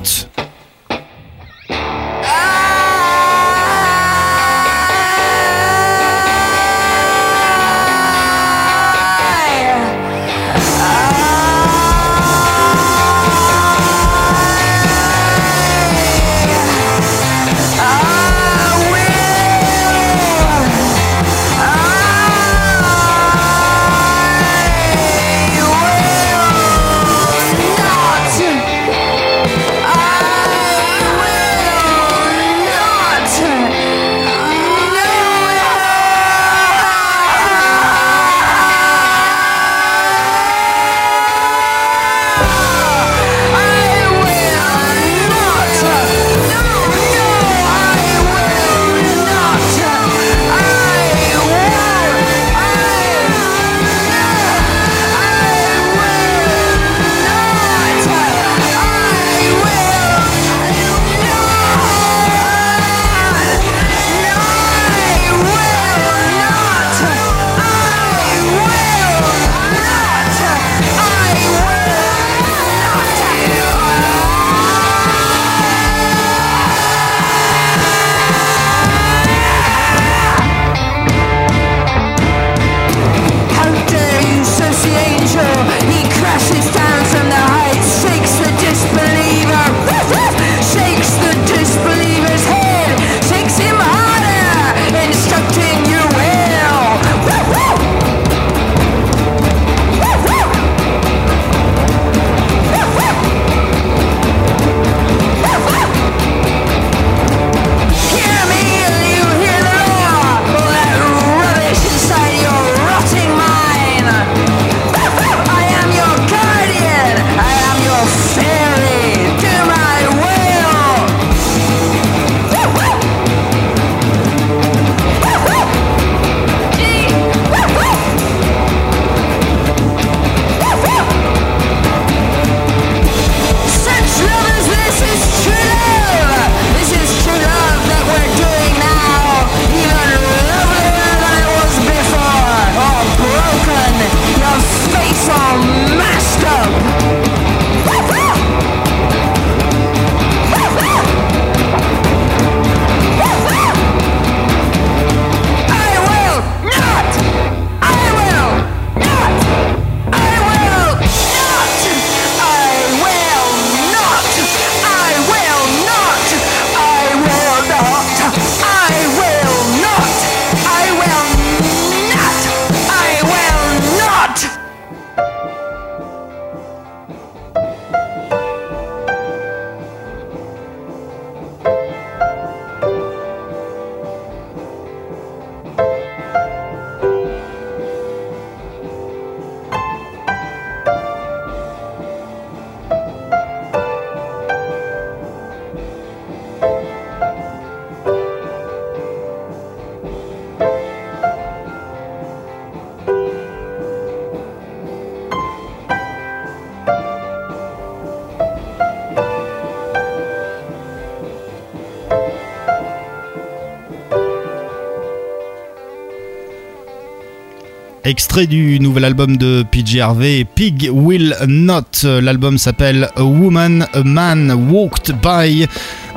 Extrait du nouvel album de PJ Harvey, Pig Will Not. L'album s'appelle A Woman, A Man Walked By.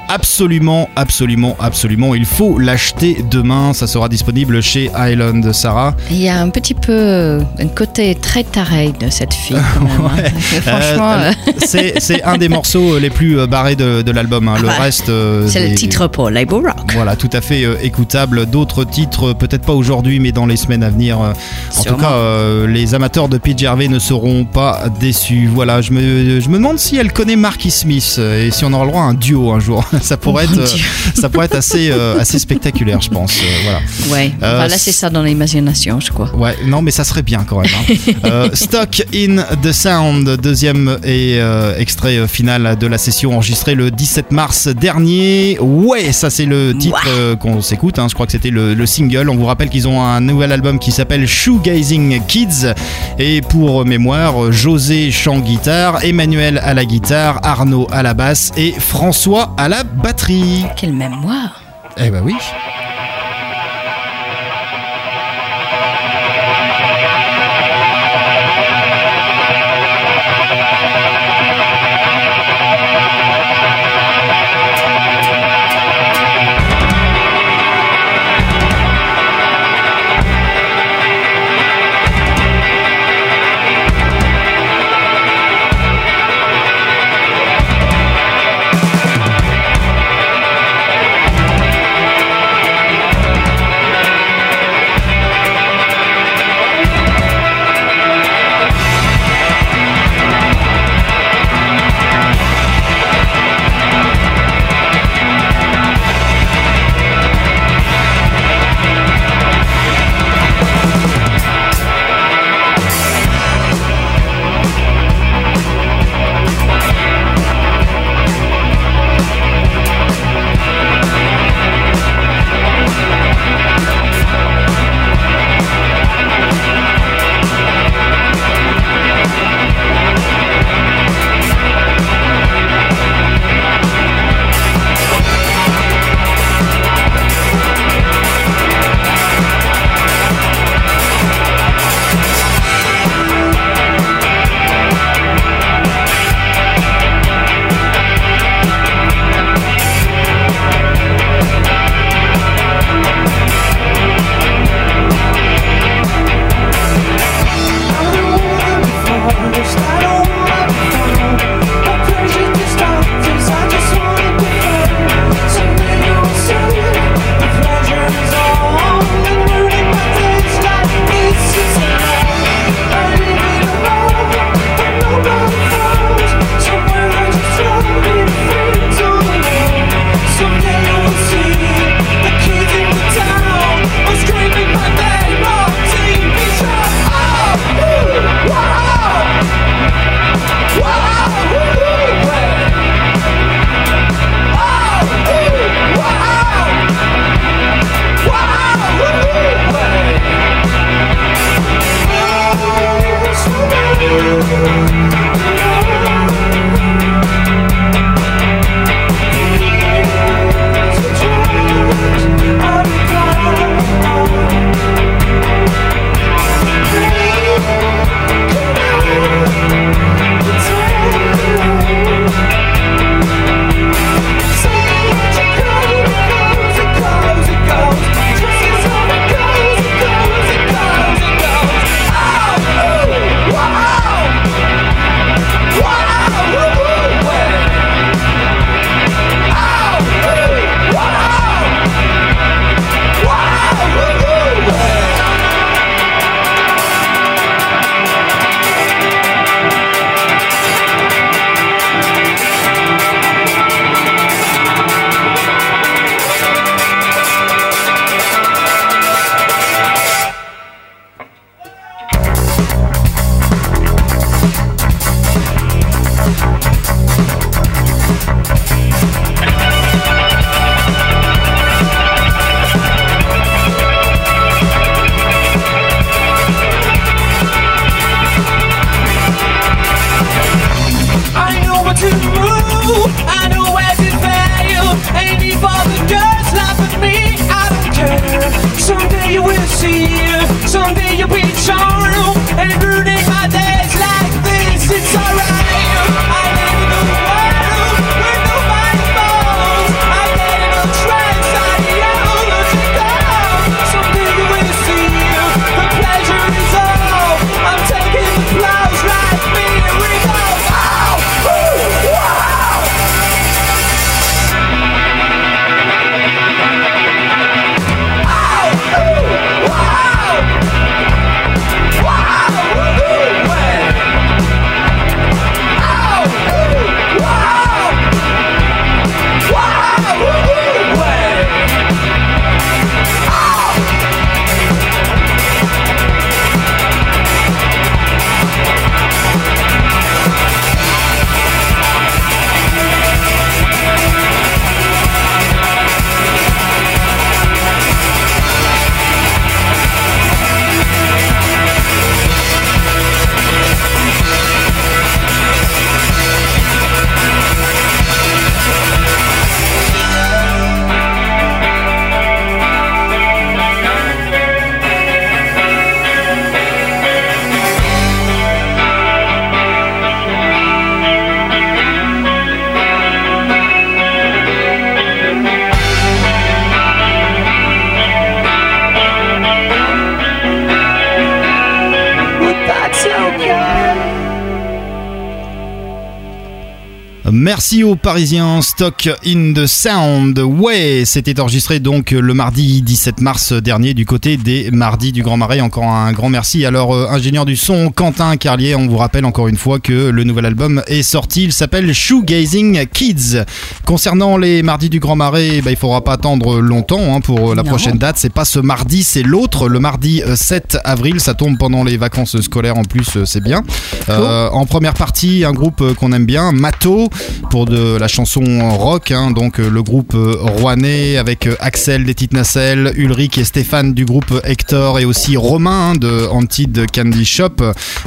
Absolument, absolument, absolument. Il faut l'acheter demain. Ça sera disponible chez Island Sarah. Il y a un petit peu un côté très taré de cette fille. Quand même, hein. Franchement, Euh, euh, c'est un des morceaux les plus euh, barrés de, de l'album. hein. Le Ah bah, reste. euh, c'est le titre pour Label Rock. Voilà, tout à fait euh, écoutable. D'autres titres, euh, peut-être pas aujourd'hui, mais dans les semaines à venir. euh, en Sûrement. tout cas, euh, les amateurs de Pete Gervais ne seront pas déçus. Voilà, je me, je me demande si elle connaît Marky Smith euh, et si on aura le droit à un duo un jour. Ça pourrait Oh être, euh, ça pourrait être assez, euh, assez spectaculaire, je pense. euh, voilà. Ouais, on Euh, va laisser ça dans l'imagination, je crois. Ouais, non, mais ça serait bien quand même. hein. Stock in the Sound, deuxième et extrait final de la session enregistrée le 17 mars dernier. Ouais, ça c'est le titre qu'on s'écoute. hein. Je crois que c'était le, le single. On vous rappelle qu'ils ont un nouvel album qui s'appelle Shoegazing Kids. Et pour mémoire, José chant guitare, Emmanuel à la guitare, Arnaud à la basse et François à la batterie. Quelle mémoire Eh ben oui. Parisiens Stock in the Sound. Ouais, c'était enregistré donc le mardi 17 mars dernier du côté des Mardis du Grand Marais. Encore un grand merci à leur euh, ingénieur du son Quentin Carlier. On vous rappelle encore une fois que le nouvel album est sorti. Il s'appelle Shoegazing Kids. Concernant les Mardis du Grand Marais, bah, il faudra pas attendre longtemps hein, pour la Non. prochaine date. C'est pas ce mardi, c'est l'autre. Le mardi euh, 7 avril. Ça tombe pendant les vacances scolaires en plus, euh, c'est bien. Euh, en première partie, un groupe euh, qu'on aime bien, Mato, pour de la chanson rock. hein. donc euh, le groupe euh, rouennais avec euh, Axel des Petites Nacelles, Ulrich et Stéphane du groupe Hector et aussi Romain hein, de Antid Candy Shop.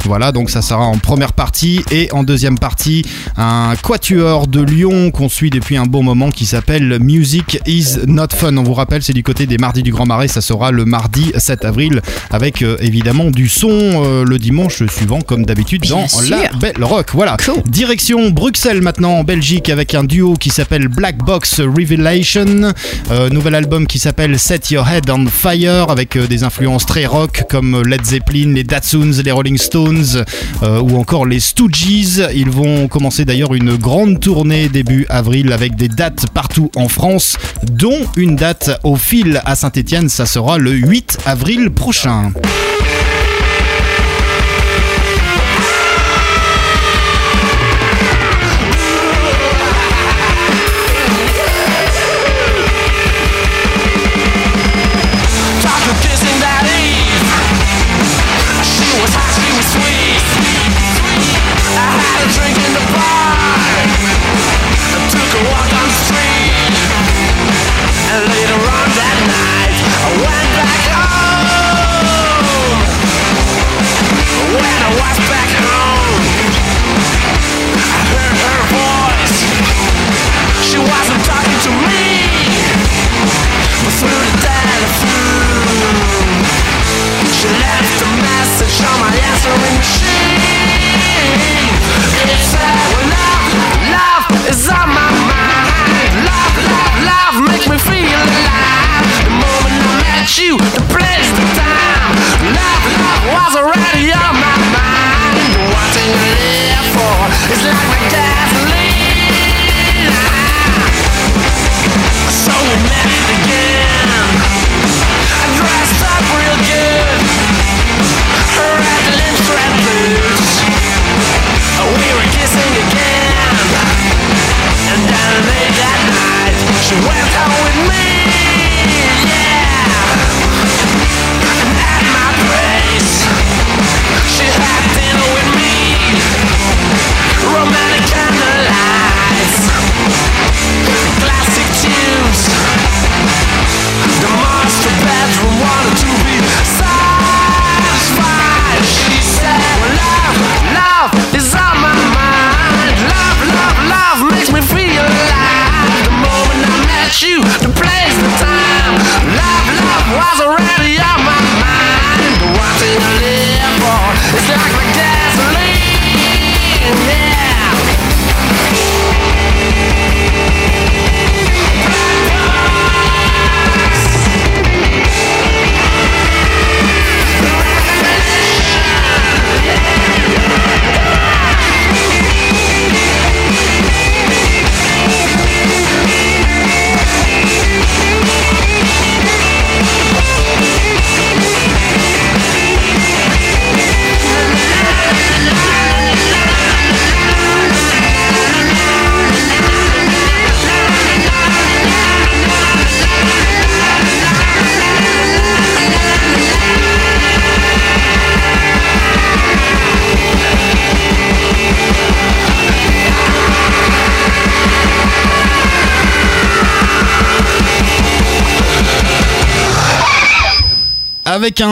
Voilà, donc ça sera en première partie. Et en deuxième partie, un quatuor de Lyon qu'on suit depuis un bon moment qui s'appelle Music is Not Fun. On vous rappelle, c'est du côté des mardis du Grand Marais. Ça sera le mardi 7 avril avec euh, évidemment du son euh, le dimanche suivant, comme d'habitude, dans sûr. la Belle Rock. Voilà. Direction Bruxelles maintenant, en Belgique, avec un duo qui s'appelle Black Box Revelation. Euh, nouvel album qui s'appelle Set Your Head on Fire, avec euh, des influences très rock comme Led Zeppelin, les Datsuns, les Rolling Stones euh, ou encore les Stooges. Ils vont commencer d'ailleurs une grande tournée début avril avec des dates partout en France, dont une date au fil à Saint-Etienne. Ça sera le 8 avril prochain.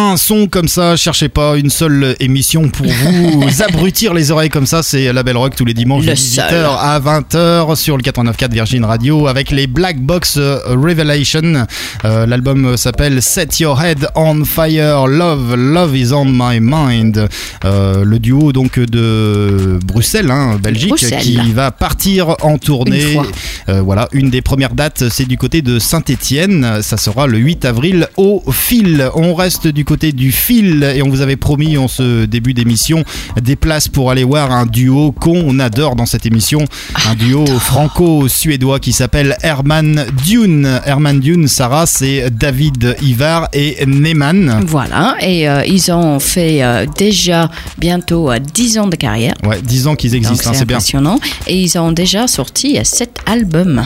Un son comme ça, cherchez pas une seule émission pour vous abrutir les oreilles comme ça. C'est la Belle Rock tous les dimanches de Le 18h seul. à 20h sur le 89.4 Virgin Radio avec les Black Box euh, Revelation. Euh, L'album s'appelle Set Your Head on Fire, Love, Love is on my mind. Euh, le duo donc de Bruxelles, hein, Belgique, Bruxelles. qui va partir en tournée. Une. Euh, voilà, une des premières dates, c'est du côté de Saint-Étienne. Ça sera le 8 avril au fil. On reste du côté du fil et on vous avait promis en ce début d'émission des places pour aller voir un duo qu'on adore dans cette émission. Un duo franco-suédois qui s'appelle Herman Dune. Herman Dune, Sarah, c'est David Ivar et Neyman. Voilà, et euh, ils ont fait euh, déjà bientôt euh, 10 ans de carrière. Ouais, 10 ans qu'ils existent, hein, c'est bien. impressionnant. Et ils ont déjà sorti 7 albums.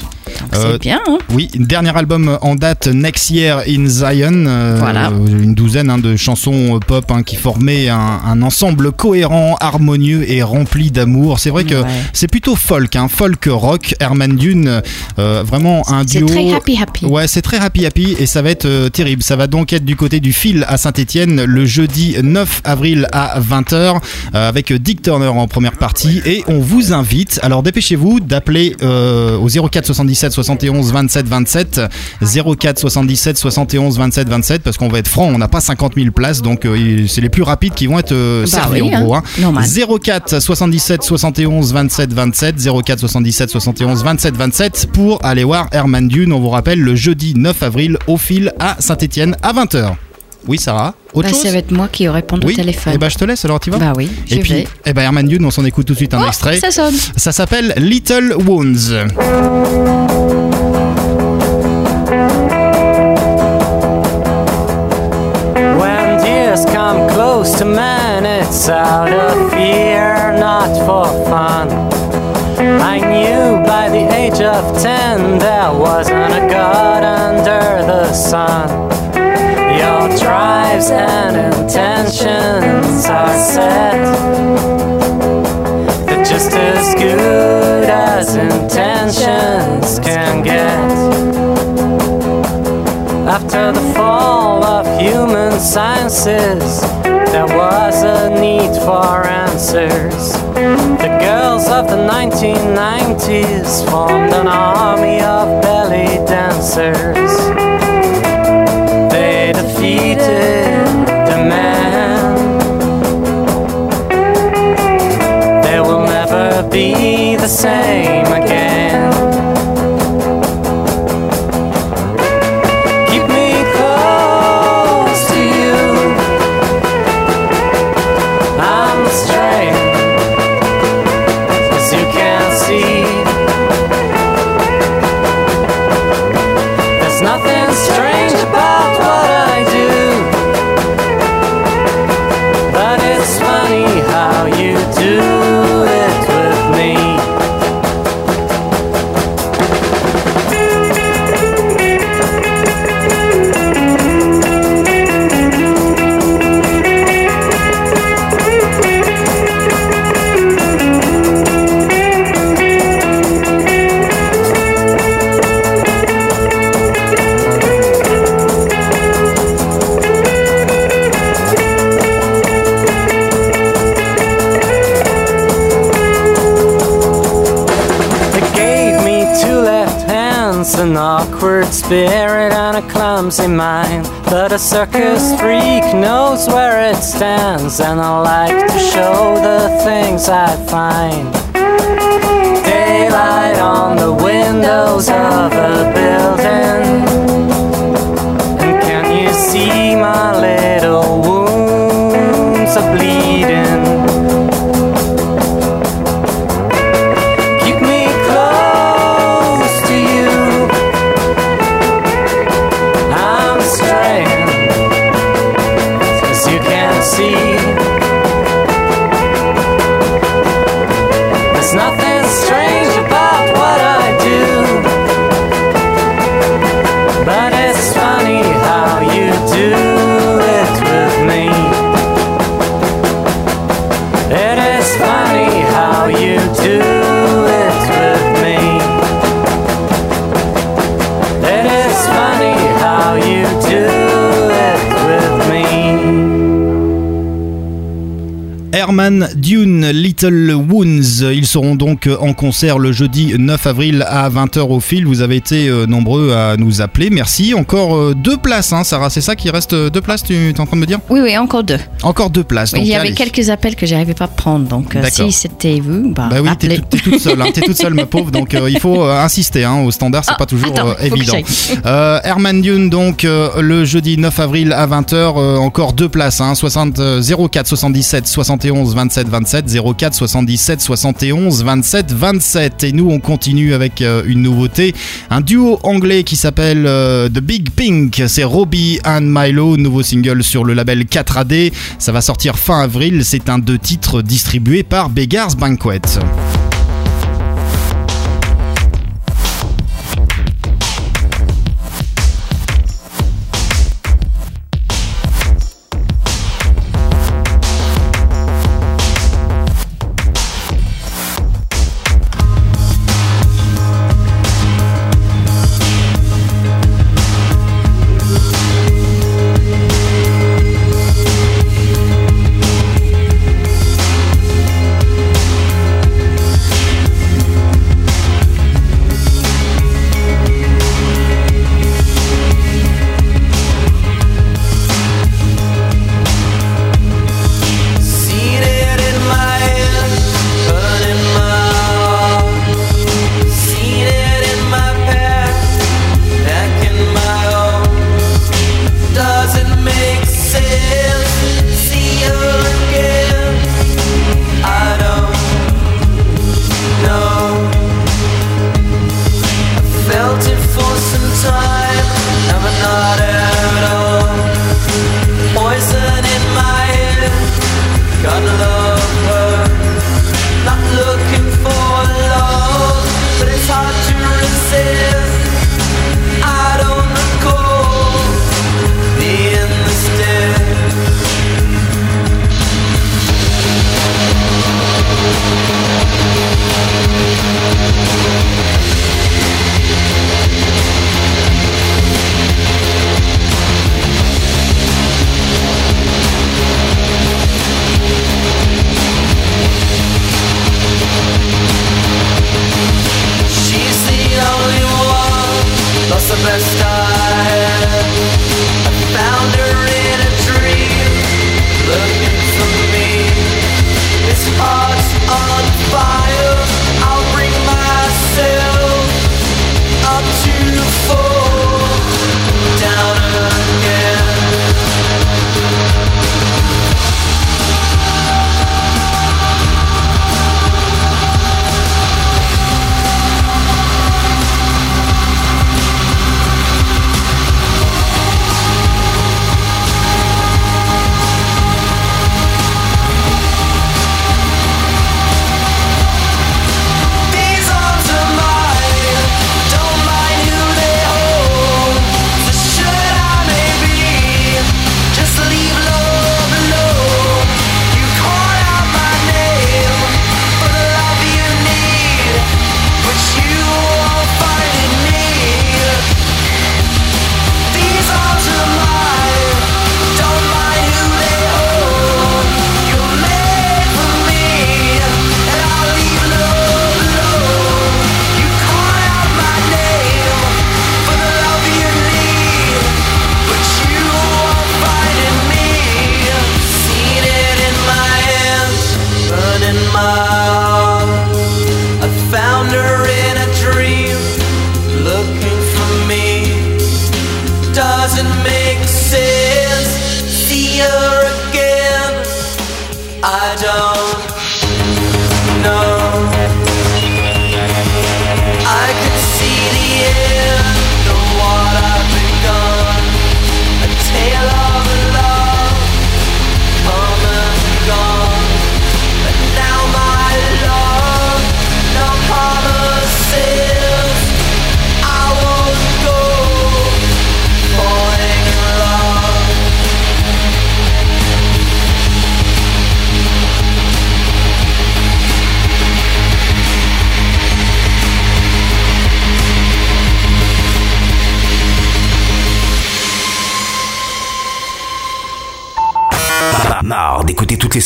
Euh, c'est bien. hein. Oui, dernier album en date, Next Year in Zion. euh, Voilà. Une douzaine hein, de chansons pop hein, qui formaient un, un ensemble cohérent, harmonieux et rempli d'amour. C'est vrai que Ouais. c'est plutôt folk, hein, folk rock. Herman Dune, euh, vraiment un C'est duo. très happy happy. Ouais, c'est très happy happy et ça va être euh, terrible. Ça va donc être du côté du fil à Saint-Etienne le jeudi 9 avril à 20h avec Dick Turner en première partie et on vous invite, alors dépêchez-vous d'appeler euh, au 04 77 71 27 27 04 77 71 27 27 parce qu'on va être franc, on n'a pas 50 000 places donc euh, c'est les plus rapides qui vont être euh, Bah servis oui, en gros. hein. hein. Normal. 04 77 71 27 27 04 77 71 27 27 pour aller voir Herman Dune. On vous rappelle le jeudi 9 avril au fil à Saint-Etienne à 20h. Oui, Sarah. Autre Bah, chose ça va être moi qui réponds au téléphone. Et bah je te laisse alors tu vas. Bah oui, Et puis, vais. eh ben Herman Dune, on s'en écoute tout de suite un Oh, extrait. ça sonne. Ça s'appelle Little Wounds. Come close to man, it's out of fear, not for fun. I knew by the age of ten there wasn't a God under the sun. Your drives and intentions are set. They're just as good as intentions can human sciences, there was a need for answers. The girls of the 1990s formed an army of belly dancers. They defeated the man. They will never be the same awkward spirit, and a clumsy mind. But a circus freak knows where it stands, and I like to show the things I find. Daylight on the windows of a building. And can you see my little wounds are bleeding? Herman Dune, Little Wounds. Ils seront donc en concert le jeudi 9 avril à 20h au fil. Vous avez été euh, nombreux à nous appeler. Merci. Encore euh, deux places, hein, Sarah. C'est ça qui reste euh, deux places, tu es en train de me dire? Oui, oui, encore deux. Encore deux places. Donc il y avait quelques appels que j'arrivais pas à prendre, donc si c'était vous, bah, Bah oui, t'es tout- toute seule, hein, t'es toute seule, ma pauvre. Donc euh, il faut insister. Hein, au standard, c'est Ah, pas toujours attends, euh, évident. Herman Dune, donc euh, le jeudi 9 avril à 20h, euh, encore deux places. Hein, 60, euh, 04 77 71 27 27, 04 77 71 27 27. Et nous, on continue avec euh, une nouveauté, un duo anglais qui s'appelle euh, The Big Pink. C'est Robbie and Milo, nouveau single sur le label 4AD. Ça va sortir fin avril. C'est un deux titres distribué par Beggars Banquet.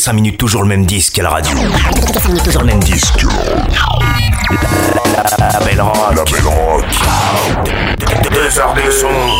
5 minutes, toujours le même disque à la radio. Toutes les 5 minutes, toujours le même disque. La, la belle rock. La belle rock. Deux heures de son.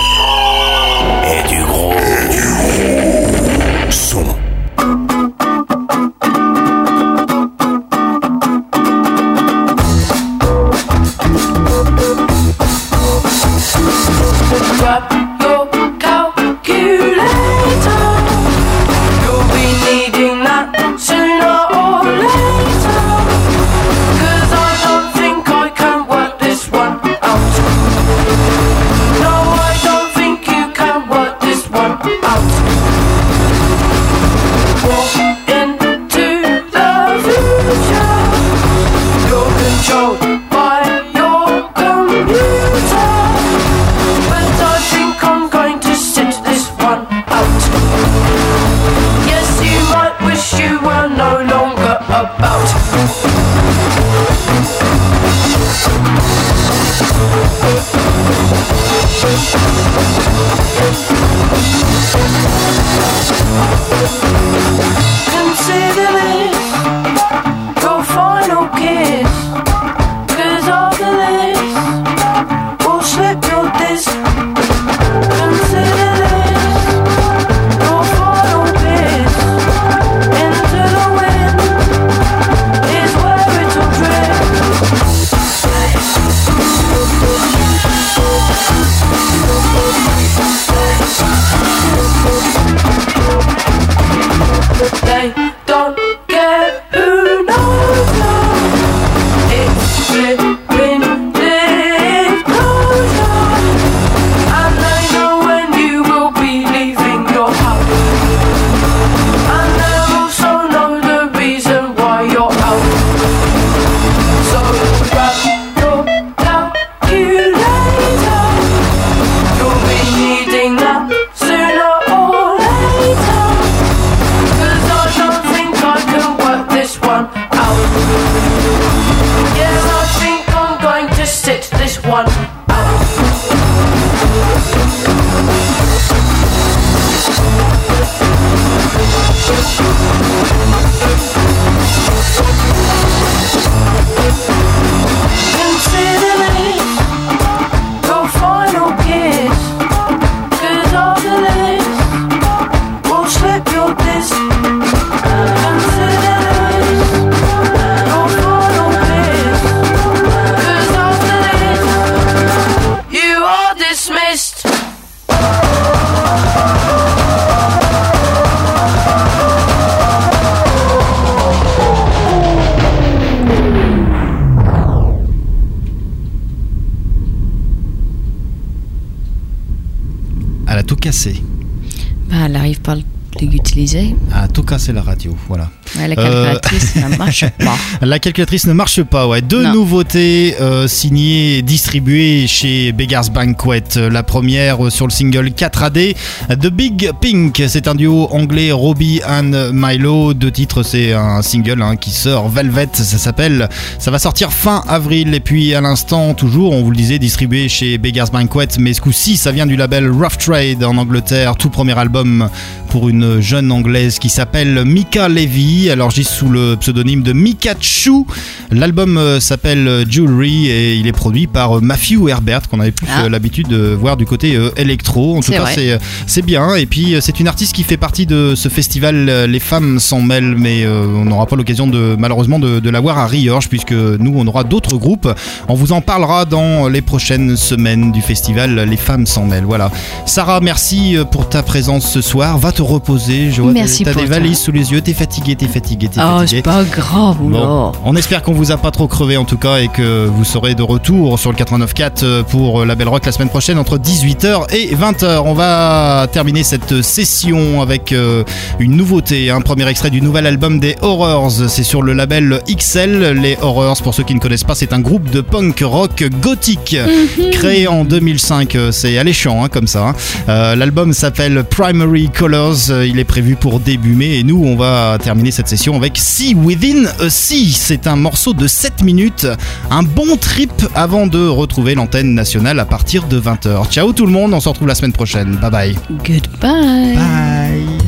Elle a tout cassé la radio, voilà. Ouais, la Euh, calculatrice ne marche pas. La calculatrice ne marche pas, ouais. Deux Non. nouveautés euh, signées et distribuées chez Beggars Banquet. La première euh, sur le single 4AD, The Big Pink. C'est un duo anglais, Robbie and Milo. Deux titres, c'est un single hein, qui sort, Velvet, ça s'appelle. Ça va sortir fin avril. Et puis à l'instant, toujours, on vous le disait, distribué chez Beggars Banquet. Mais ce coup-ci, ça vient du label Rough Trade en Angleterre. Tout premier album pour une jeune anglaise qui s'appelle Mika Levy. Alors j'y sous le pseudonyme de Mikachu. L'album euh, s'appelle Jewelry et il est produit par euh, Matthew Herbert qu'on avait plus Ah. euh, l'habitude de voir du côté euh, électro. En tout cas c'est euh, bien et puis euh, c'est une artiste qui fait partie de ce festival euh, Les femmes s'en mêlent mais euh, on n'aura pas l'occasion de malheureusement de, de la voir à Riorge puisque nous on aura d'autres groupes. On vous en parlera dans les prochaines semaines du festival Les femmes s'en mêlent. Voilà. Sarah, merci euh, pour ta présence ce soir. Va te reposer. Je vois Merci t'as pour des valises sous les yeux. T'es fatigué, t'es fatigué, t'es Oh, fatigué. c'est pas grave, Bon, on espère qu'on vous a pas trop crevé en tout cas et que vous serez de retour sur le 89.4 pour la Belle Rock la semaine prochaine entre 18h et 20h. On va terminer cette session avec euh, une nouveauté, un premier extrait du nouvel album des Horrors. C'est sur le label XL. Les Horrors, pour ceux qui ne connaissent pas, c'est un groupe de punk rock gothique créé en 2005. Euh, C'est alléchant hein, comme ça. hein. Euh, L'album s'appelle Primary Colors. Euh, Il est prévu pour début mai et nous, on va terminer cette session avec See Within a Sea. C'est un morceau de 7 minutes. Un bon trip avant de retrouver l'antenne nationale à partir de 20h. Ciao tout le monde, on se retrouve la semaine prochaine. Bye bye. Goodbye. Bye.